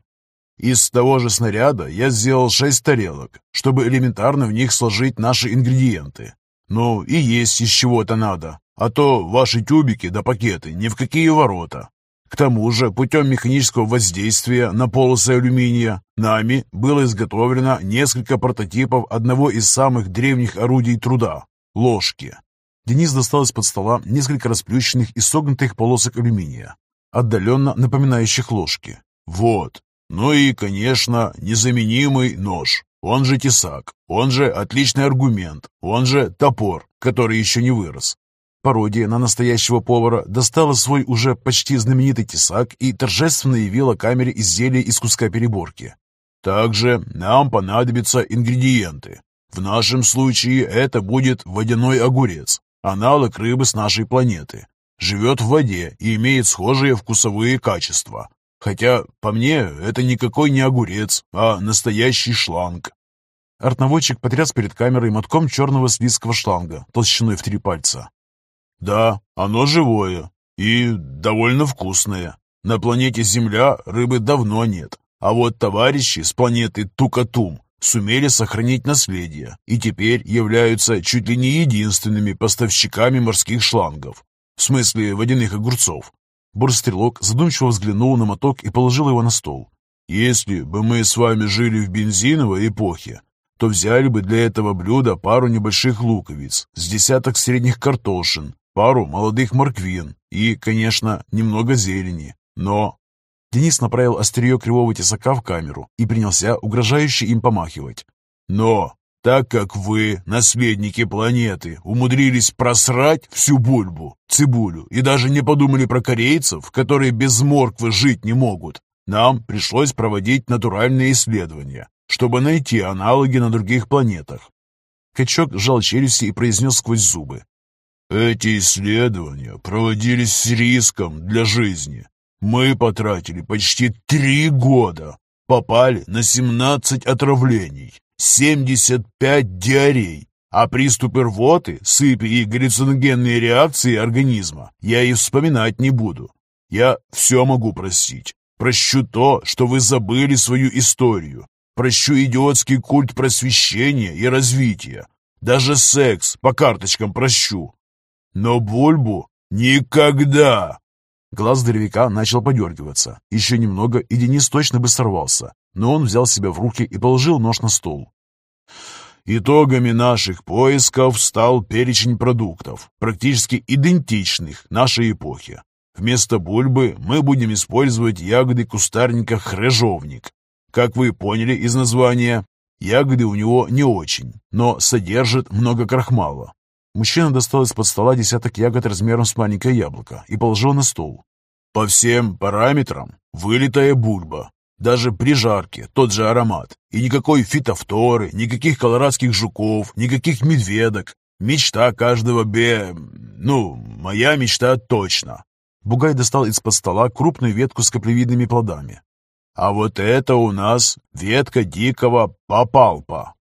Из того же снаряда я сделал шесть тарелок, чтобы элементарно в них сложить наши ингредиенты. Ну и есть из чего-то надо, а то ваши тюбики да пакеты ни в какие ворота. К тому же, путем механического воздействия на полосы алюминия, нами было изготовлено несколько прототипов одного из самых древних орудий труда – ложки. Денис достал из-под стола несколько расплющенных и согнутых полосок алюминия, отдаленно напоминающих ложки. Вот. Ну и, конечно, незаменимый нож, он же тесак, он же отличный аргумент, он же топор, который еще не вырос. Пародия на настоящего повара достала свой уже почти знаменитый тесак и торжественно явила камере изделия из куска переборки. Также нам понадобятся ингредиенты. В нашем случае это будет водяной огурец, аналог рыбы с нашей планеты. Живет в воде и имеет схожие вкусовые качества. Хотя, по мне, это никакой не огурец, а настоящий шланг. Артноводчик потряс перед камерой мотком черного слизкого шланга толщиной в три пальца. Да, оно живое и довольно вкусное. На планете Земля рыбы давно нет, а вот товарищи с планеты Тукатум сумели сохранить наследие и теперь являются чуть ли не единственными поставщиками морских шлангов, в смысле водяных огурцов. Борстрелок задумчиво взглянул на моток и положил его на стол. «Если бы мы с вами жили в бензиновой эпохе, то взяли бы для этого блюда пару небольших луковиц, с десяток средних картошин, пару молодых морквин и, конечно, немного зелени. Но... Денис направил острие кривого тесака в камеру и принялся угрожающе им помахивать. Но, так как вы, наследники планеты, умудрились просрать всю бульбу, цибулю и даже не подумали про корейцев, которые без морквы жить не могут, нам пришлось проводить натуральные исследования, чтобы найти аналоги на других планетах. Качок сжал челюсти и произнес сквозь зубы. Эти исследования проводились с риском для жизни. Мы потратили почти три года, попали на 17 отравлений, 75 диарей, а приступы рвоты, сыпи и галлюциногенные реакции организма я и вспоминать не буду. Я все могу простить. Прощу то, что вы забыли свою историю. Прощу идиотский культ просвещения и развития. Даже секс по карточкам прощу. Но Бульбу никогда!» Глаз здоровяка начал подергиваться. Еще немного, и Денис точно бы сорвался. Но он взял себя в руки и положил нож на стол. Итогами наших поисков стал перечень продуктов, практически идентичных нашей эпохе. Вместо бульбы мы будем использовать ягоды кустарника хрежовник. Как вы поняли из названия, ягоды у него не очень, но содержат много крахмала. Мужчина достал из-под стола десяток ягод размером с маленькое яблоко и положил на стол. По всем параметрам вылитая бульба. Даже при жарке тот же аромат. И никакой фитофторы, никаких колорадских жуков, никаких медведок. Мечта каждого бе... Ну, моя мечта точно. Бугай достал из-под стола крупную ветку с каплевидными плодами. А вот это у нас ветка дикого папалпа.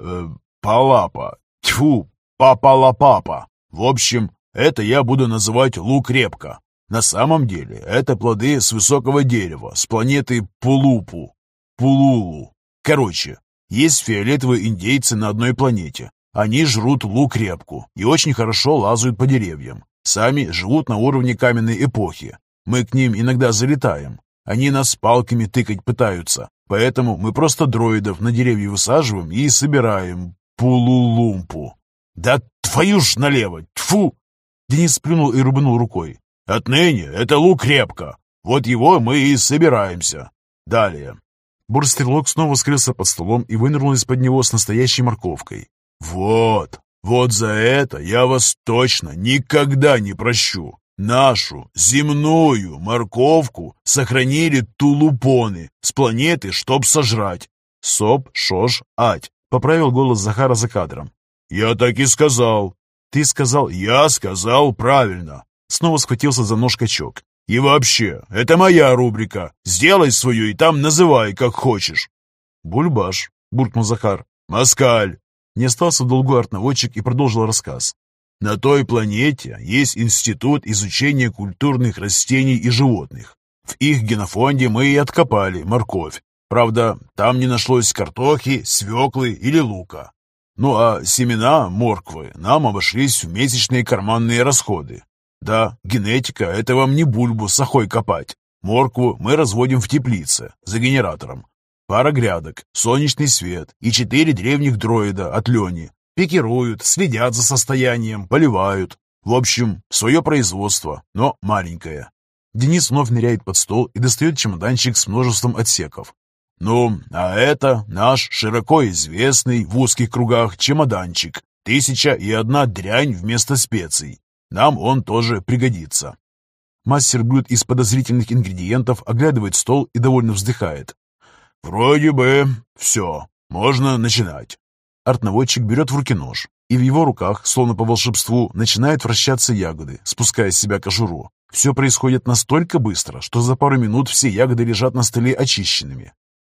Э, палапа. Тьфу, Папа-ла-папа. В общем, это я буду называть лук-репка. На самом деле, это плоды с высокого дерева, с планеты Пулупу. Пулулу. Короче, есть фиолетовые индейцы на одной планете. Они жрут лук-репку и очень хорошо лазают по деревьям. Сами живут на уровне каменной эпохи. Мы к ним иногда залетаем. Они нас палками тыкать пытаются. Поэтому мы просто дроидов на деревья высаживаем и собираем пулулумпу. «Да твою ж налево! Тьфу!» Денис сплюнул и рубанул рукой. «Отныне это лук репка. Вот его мы и собираемся. Далее. Бурстрелок снова скрылся под столом и вынырнул из-под него с настоящей морковкой. «Вот, вот за это я вас точно никогда не прощу. Нашу земную морковку сохранили тулупоны с планеты, чтоб сожрать. Соп, шош, ать. Поправил голос Захара за кадром. Я так и сказал. Ты сказал, я сказал правильно. Снова схватился за нож качок. И вообще, это моя рубрика. Сделай свою и там называй, как хочешь. Бульбаш, буркнул Захар. Москаль. Не остался в долгу артнаводчик и продолжил рассказ. На той планете есть институт изучения культурных растений и животных. В их генофонде мы и откопали морковь. Правда, там не нашлось картохи, свеклы или лука. Ну а семена морквы нам обошлись в месячные карманные расходы. Да, генетика – это вам не бульбу с охой копать. Моркву мы разводим в теплице, за генератором. Пара грядок, солнечный свет и четыре древних дроида от Лени, Пикируют, следят за состоянием, поливают. В общем, свое производство, но маленькое. Денис вновь ныряет под стол и достает чемоданчик с множеством отсеков. Ну, а это наш широко известный в узких кругах чемоданчик. Тысяча и одна дрянь вместо специй. Нам он тоже пригодится. Мастер блюд из подозрительных ингредиентов оглядывает стол и довольно вздыхает. «Вроде бы все, можно начинать. Артнаводчик берет в руки нож, и в его руках, словно по волшебству, начинают вращаться ягоды, спуская с себя кожуру. Все происходит настолько быстро, что за пару минут все ягоды лежат на столе очищенными.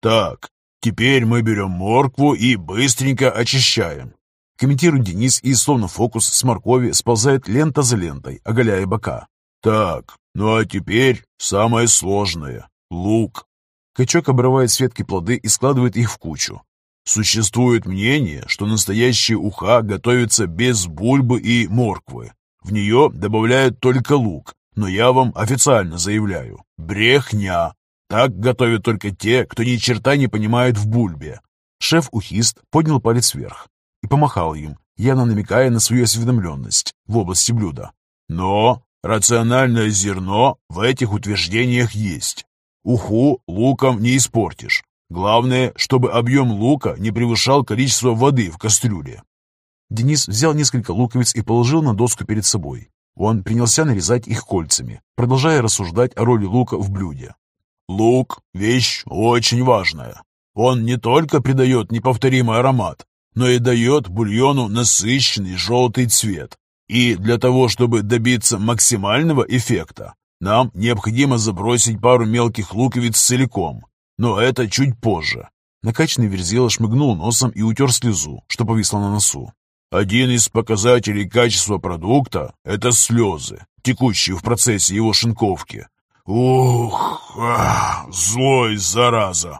«Так, теперь мы берем моркву и быстренько очищаем», комментирует Денис, и словно фокус с моркови сползает лента за лентой, оголяя бока. «Так, ну а теперь самое сложное — лук». Качок обрывает с ветки плоды и складывает их в кучу. Существует мнение, что настоящая уха готовится без бульбы и морквы. В нее добавляют только лук, но я вам официально заявляю – брехня. Так готовят только те, кто ни черта не понимает в бульбе. Шеф-ухист поднял палец вверх и помахал им, явно намекая на свою осведомленность в области блюда. Но рациональное зерно в этих утверждениях есть. Уху луком не испортишь, Главное, чтобы объем лука не превышал количество воды в кастрюле. Денис взял несколько луковиц и положил на доску перед собой. Он принялся нарезать их кольцами, продолжая рассуждать о роли лука в блюде. Лук – вещь очень важная. Он не только придает неповторимый аромат, но и дает бульону насыщенный желтый цвет. И для того, чтобы добиться максимального эффекта, нам необходимо забросить пару мелких луковиц целиком, но это чуть позже. Накачанный Верзила шмыгнул носом и утер слезу, что повисло на носу. Один из показателей качества продукта – это слезы, текущие в процессе его шинковки. Ух, ах, злой, зараза!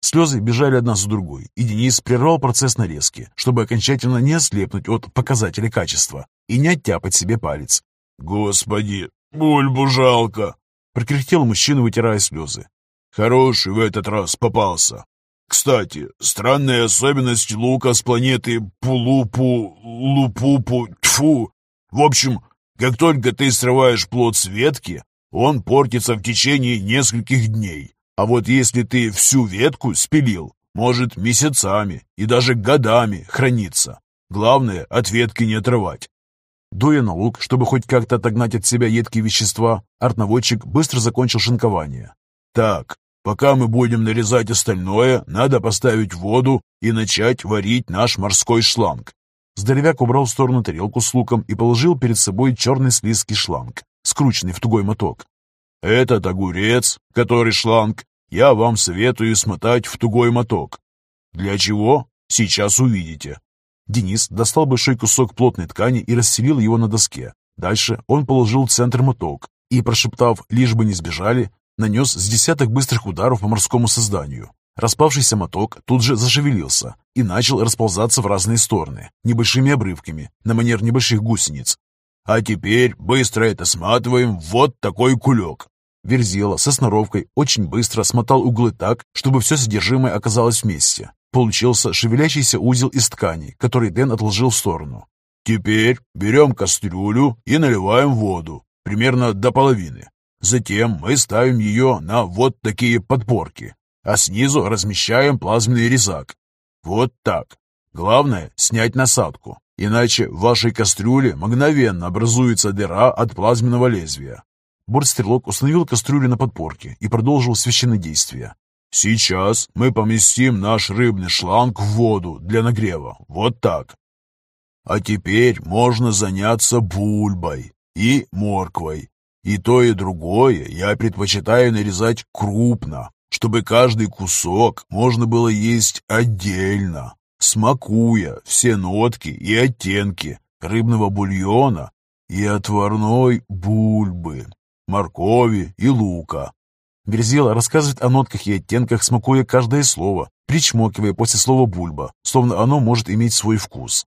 Слезы бежали одна за другой, и Денис прервал процесс нарезки, чтобы окончательно не ослепнуть от показателя качества и не оттяпать себе палец. «Господи, бульбу жалко!» — прокряхтел мужчина, вытирая слезы. Хороший в этот раз попался. Кстати, странная особенность лука с планеты Пулупу, Лупупу, тьфу. В общем, как только ты срываешь плод с ветки, он портится в течение нескольких дней. А вот если ты всю ветку спилил, может месяцами и даже годами храниться. Главное, от ветки не отрывать. Дуя на лук, чтобы хоть как-то отогнать от себя едкие вещества, артноводчик быстро закончил шинкование. Так, пока мы будем нарезать остальное, надо поставить воду и начать варить наш морской шланг. Здоровяк убрал в сторону тарелку с луком и положил перед собой черный слизкий шланг, скрученный в тугой моток. Этот огурец, который шланг, я вам советую смотать в тугой моток. Для чего? Сейчас увидите. Денис достал большой кусок плотной ткани и расселил его на доске. Дальше он положил в центр моток и, прошептав «лишь бы не сбежали», нанес с десяток быстрых ударов по морскому созданию. Распавшийся моток тут же зашевелился и начал расползаться в разные стороны, небольшими обрывками, на манер небольших гусениц. «А теперь быстро это сматываем вот такой кулек». Верзила со сноровкой очень быстро смотал углы так, чтобы все содержимое оказалось вместе. Получился шевелящийся узел из ткани, который Дэн отложил в сторону. «Теперь берем кастрюлю и наливаем воду, примерно до половины. Затем мы ставим ее на вот такие подпорки, а снизу размещаем плазменный резак. Вот так. Главное – снять насадку, иначе в вашей кастрюле мгновенно образуется дыра от плазменного лезвия. Бортстрелок установил кастрюлю на подпорке и продолжил священнодействие. «Сейчас мы поместим наш рыбный шланг в воду для нагрева. Вот так. А теперь можно заняться бульбой и морквой. И то, и другое я предпочитаю нарезать крупно, чтобы каждый кусок можно было есть отдельно, смакуя все нотки и оттенки рыбного бульона и отварной бульбы, моркови и лука. Верзила рассказывает о нотках и оттенках, смакуя каждое слово, причмокивая после слова «бульба», словно оно может иметь свой вкус.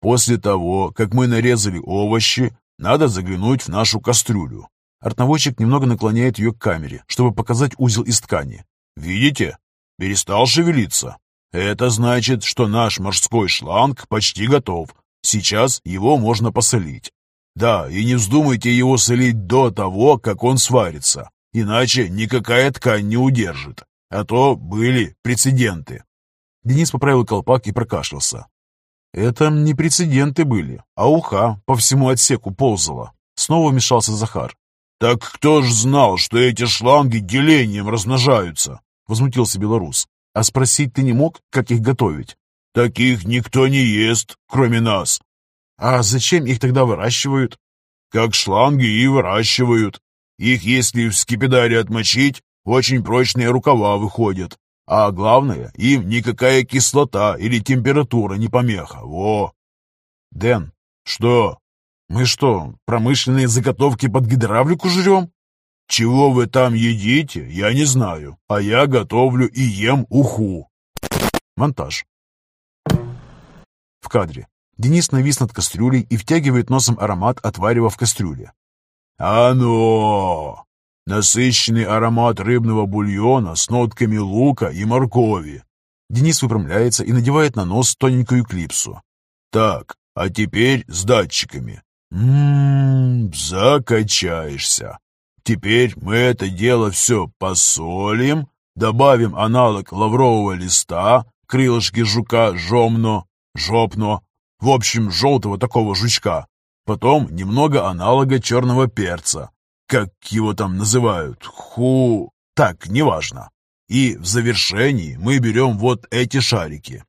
После того, как мы нарезали овощи, надо заглянуть в нашу кастрюлю. Артноводчик немного наклоняет ее к камере, чтобы показать узел из ткани. Видите? Перестал шевелиться. Это значит, что наш морской шланг почти готов. Сейчас его можно посолить. Да, и не вздумайте его солить до того, как он сварится иначе никакая ткань не удержит. А то были прецеденты. Денис поправил колпак и прокашлялся. Это не прецеденты были, а уха по всему отсеку ползала. Снова вмешался Захар. «Так кто ж знал, что эти шланги делением размножаются?» Возмутился белорус. «А спросить ты не мог, как их готовить?» «Таких никто не ест, кроме нас». «А зачем их тогда выращивают?» «Как шланги и выращивают. Их, если в скипидаре отмочить, очень прочные рукава выходят. А главное, им никакая кислота или температура не помеха. Во! Дэн, что? Мы что, промышленные заготовки под гидравлику жрем? Чего вы там едите, я не знаю, а я готовлю и ем уху. Монтаж. В кадре. Денис навис над кастрюлей и втягивает носом аромат от в кастрюле. «Оно!» Насыщенный аромат рыбного бульона с нотками лука и моркови. Денис выпрямляется и надевает на нос тоненькую клипсу. «Так, а теперь с датчиками. Ммм, закачаешься. Теперь мы это дело все посолим, добавим аналог лаврового листа, крылышки жука жомно, жопно, в общем, желтого такого жучка, Потом немного аналога черного перца. Как его там называют? Ху... Так, неважно. И в завершении мы берем вот эти шарики.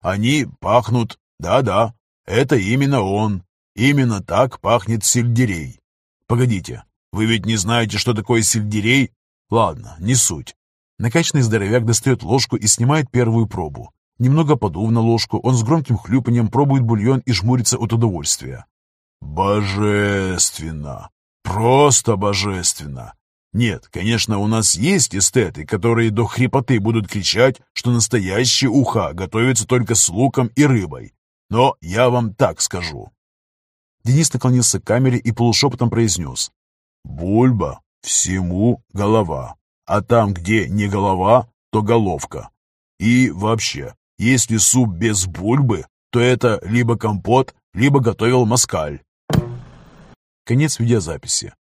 Они пахнут... Да-да, это именно он. Именно так пахнет сельдерей. Погодите, вы ведь не знаете, что такое сельдерей? Ладно, не суть. Накачанный здоровяк достает ложку и снимает первую пробу. Немного подув на ложку, он с громким хлюпанием пробует бульон и жмурится от удовольствия. Божественно! Просто божественно! Нет, конечно, у нас есть эстеты, которые до хрипоты будут кричать, что настоящий уха готовится только с луком и рыбой. Но я вам так скажу. Денис наклонился к камере и полушепотом произнес. Бульба всему голова, а там, где не голова, то головка. И вообще, если суп без бульбы, то это либо компот, либо готовил москаль. Конец видеозаписи.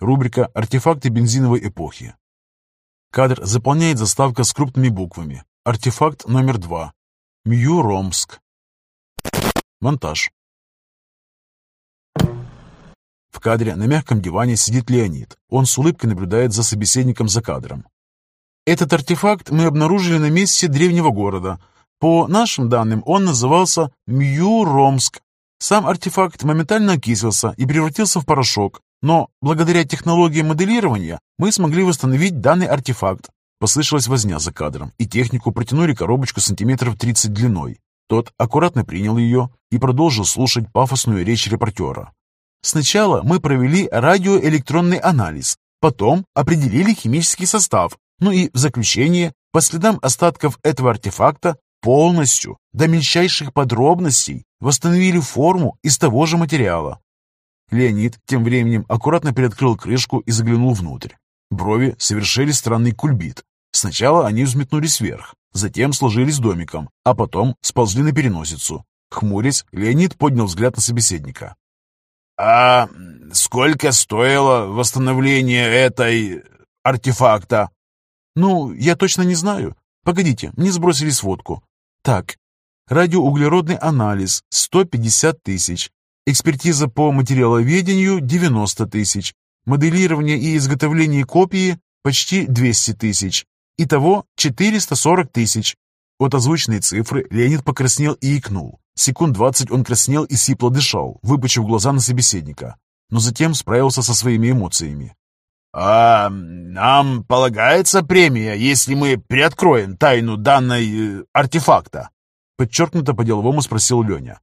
Рубрика «Артефакты бензиновой эпохи». Кадр заполняет заставка с крупными буквами. Артефакт номер два. Мью-Ромск. Монтаж. В кадре на мягком диване сидит Леонид. Он с улыбкой наблюдает за собеседником за кадром. Этот артефакт мы обнаружили на месте древнего города – по нашим данным, он назывался Мью-Ромск. Сам артефакт моментально окислился и превратился в порошок, но благодаря технологии моделирования мы смогли восстановить данный артефакт. Послышалась возня за кадром, и технику протянули коробочку сантиметров 30 длиной. Тот аккуратно принял ее и продолжил слушать пафосную речь репортера. Сначала мы провели радиоэлектронный анализ, потом определили химический состав, ну и в заключение, по следам остатков этого артефакта, полностью, до мельчайших подробностей, восстановили форму из того же материала. Леонид тем временем аккуратно приоткрыл крышку и заглянул внутрь. Брови совершили странный кульбит. Сначала они взметнулись вверх, затем сложились домиком, а потом сползли на переносицу. Хмурясь, Леонид поднял взгляд на собеседника. «А сколько стоило восстановление этой артефакта?» «Ну, я точно не знаю. Погодите, мне сбросили сводку. Так, радиоуглеродный анализ – 150 тысяч. Экспертиза по материаловедению – 90 тысяч. Моделирование и изготовление копии – почти 200 тысяч. Итого 440 тысяч. От озвученной цифры Леонид покраснел и икнул. Секунд двадцать он краснел и сипло дышал, выпучив глаза на собеседника, но затем справился со своими эмоциями. «А нам полагается премия, если мы приоткроем тайну данной э, артефакта?» Подчеркнуто по-деловому спросил Леня.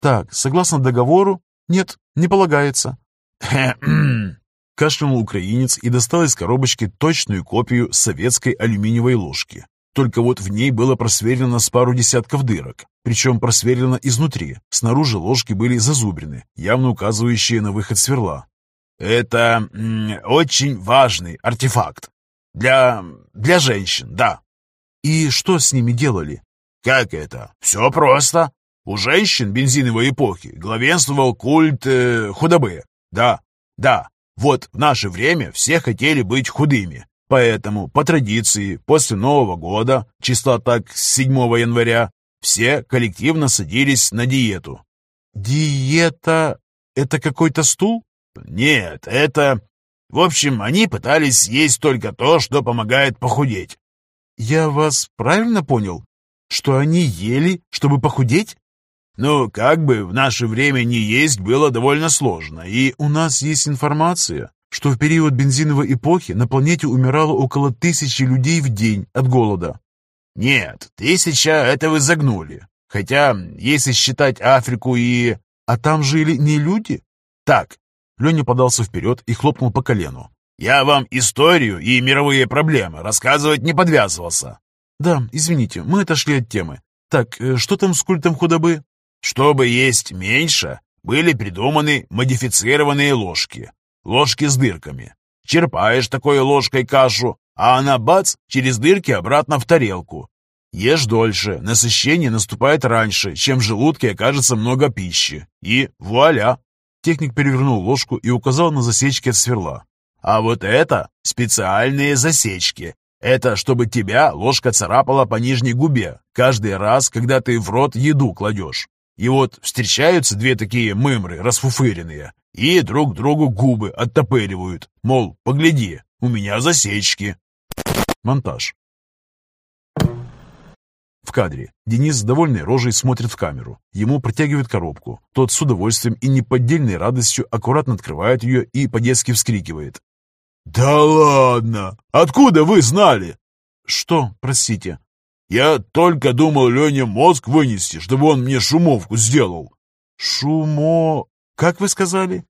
«Так, согласно договору, нет, не полагается». (clears throat) Кашлянул украинец и достал из коробочки точную копию советской алюминиевой ложки. Только вот в ней было просверлено с пару десятков дырок, причем просверлено изнутри. Снаружи ложки были зазубрены, явно указывающие на выход сверла. «Это очень важный артефакт. Для... для женщин, да». «И что с ними делали?» «Как это? Все просто. У женщин бензиновой эпохи главенствовал культ э, худобы. Да, да, вот в наше время все хотели быть худыми. Поэтому, по традиции, после Нового года, числа так с 7 января, все коллективно садились на диету. «Диета — это какой-то стул?» «Нет, это...» В общем, они пытались есть только то, что помогает похудеть. «Я вас правильно понял? Что они ели, чтобы похудеть?» «Ну, как бы в наше время не есть было довольно сложно, и...» «У нас есть информация, что в период бензиновой эпохи на планете умирало около тысячи людей в день от голода. Нет, тысяча — это вы загнули. Хотя, если считать Африку и... А там жили не люди? Так. Леня подался вперед и хлопнул по колену. Я вам историю и мировые проблемы рассказывать не подвязывался. Да, извините, мы отошли от темы. Так, э, что там с культом худобы? Чтобы есть меньше, были придуманы модифицированные ложки. Ложки с дырками. Черпаешь такой ложкой кашу, а она бац, через дырки обратно в тарелку. Ешь дольше, насыщение наступает раньше, чем в желудке окажется много пищи. И вуаля! Техник перевернул ложку и указал на засечки от сверла. А вот это специальные засечки. Это чтобы тебя ложка царапала по нижней губе каждый раз, когда ты в рот еду кладешь. И вот встречаются две такие мымры расфуфыренные, и друг другу губы оттопыривают. Мол, погляди, у меня засечки. Монтаж. В кадре Денис с довольной рожей смотрит в камеру. Ему протягивают коробку. Тот с удовольствием и неподдельной радостью аккуратно открывает ее и по-детски вскрикивает. «Да ладно! Откуда вы знали?» «Что, простите?» «Я только думал Лене мозг вынести, чтобы он мне шумовку сделал». «Шумо... Как вы сказали?»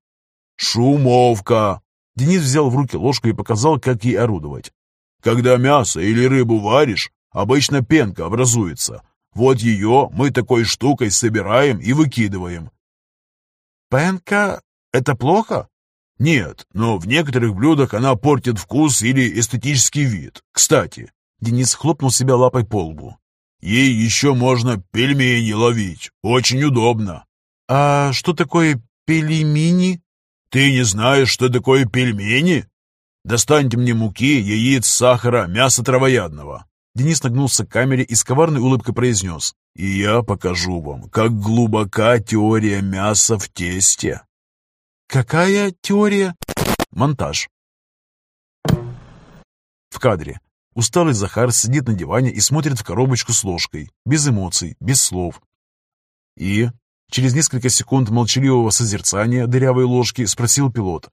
«Шумовка!» Денис взял в руки ложку и показал, как ей орудовать. «Когда мясо или рыбу варишь, обычно пенка образуется. Вот ее мы такой штукой собираем и выкидываем». «Пенка — это плохо?» «Нет, но в некоторых блюдах она портит вкус или эстетический вид. Кстати...» Денис хлопнул себя лапой по лбу. «Ей еще можно пельмени ловить. Очень удобно». «А что такое пельмени?» «Ты не знаешь, что такое пельмени? Достаньте мне муки, яиц, сахара, мяса травоядного». Денис нагнулся к камере и с коварной улыбкой произнес. «И я покажу вам, как глубока теория мяса в тесте». «Какая теория?» «Монтаж». В кадре. Усталый Захар сидит на диване и смотрит в коробочку с ложкой, без эмоций, без слов. И через несколько секунд молчаливого созерцания дырявой ложки спросил пилот.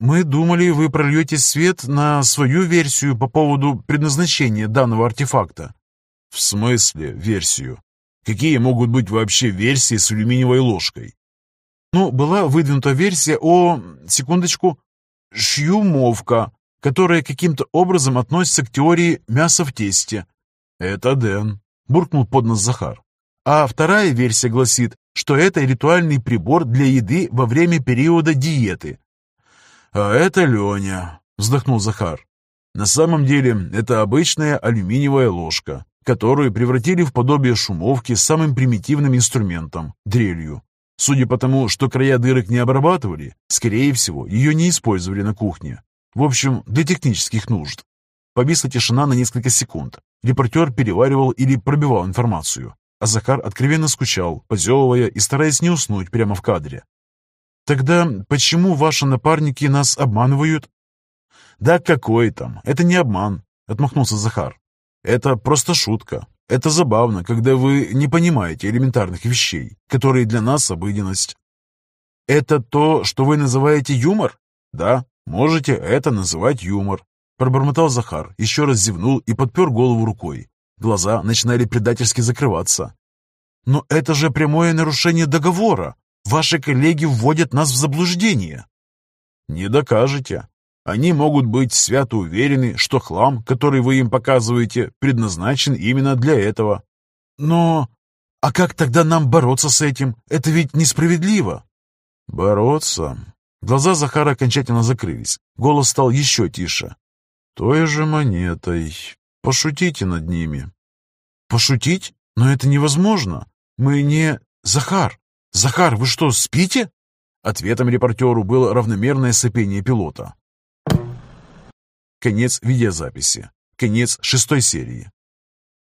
«Мы думали, вы прольете свет на свою версию по поводу предназначения данного артефакта». «В смысле версию? Какие могут быть вообще версии с алюминиевой ложкой?» «Ну, была выдвинута версия о... секундочку... шьюмовка, которая каким-то образом относится к теории мяса в тесте». «Это Дэн», — буркнул под нос Захар. А вторая версия гласит, что это ритуальный прибор для еды во время периода диеты. «А это Леня», — вздохнул Захар. «На самом деле это обычная алюминиевая ложка, которую превратили в подобие шумовки с самым примитивным инструментом – дрелью. Судя по тому, что края дырок не обрабатывали, скорее всего, ее не использовали на кухне. В общем, для технических нужд. Повисла тишина на несколько секунд. Репортер переваривал или пробивал информацию, а Захар откровенно скучал, позевывая и стараясь не уснуть прямо в кадре. «Тогда почему ваши напарники нас обманывают?» «Да какой там? Это не обман», — отмахнулся Захар. «Это просто шутка. Это забавно, когда вы не понимаете элементарных вещей, которые для нас обыденность. Это то, что вы называете юмор? Да, можете это называть юмор. Пробормотал Захар, еще раз зевнул и подпер голову рукой. Глаза начинали предательски закрываться. Но это же прямое нарушение договора. Ваши коллеги вводят нас в заблуждение. Не докажете. Они могут быть свято уверены, что хлам, который вы им показываете, предназначен именно для этого. Но... А как тогда нам бороться с этим? Это ведь несправедливо. Бороться? Глаза Захара окончательно закрылись. Голос стал еще тише. Той же монетой. Пошутите над ними. Пошутить? Но это невозможно. Мы не... Захар! Захар, вы что, спите? Ответом репортеру было равномерное сопение пилота. Конец видеозаписи. Конец шестой серии.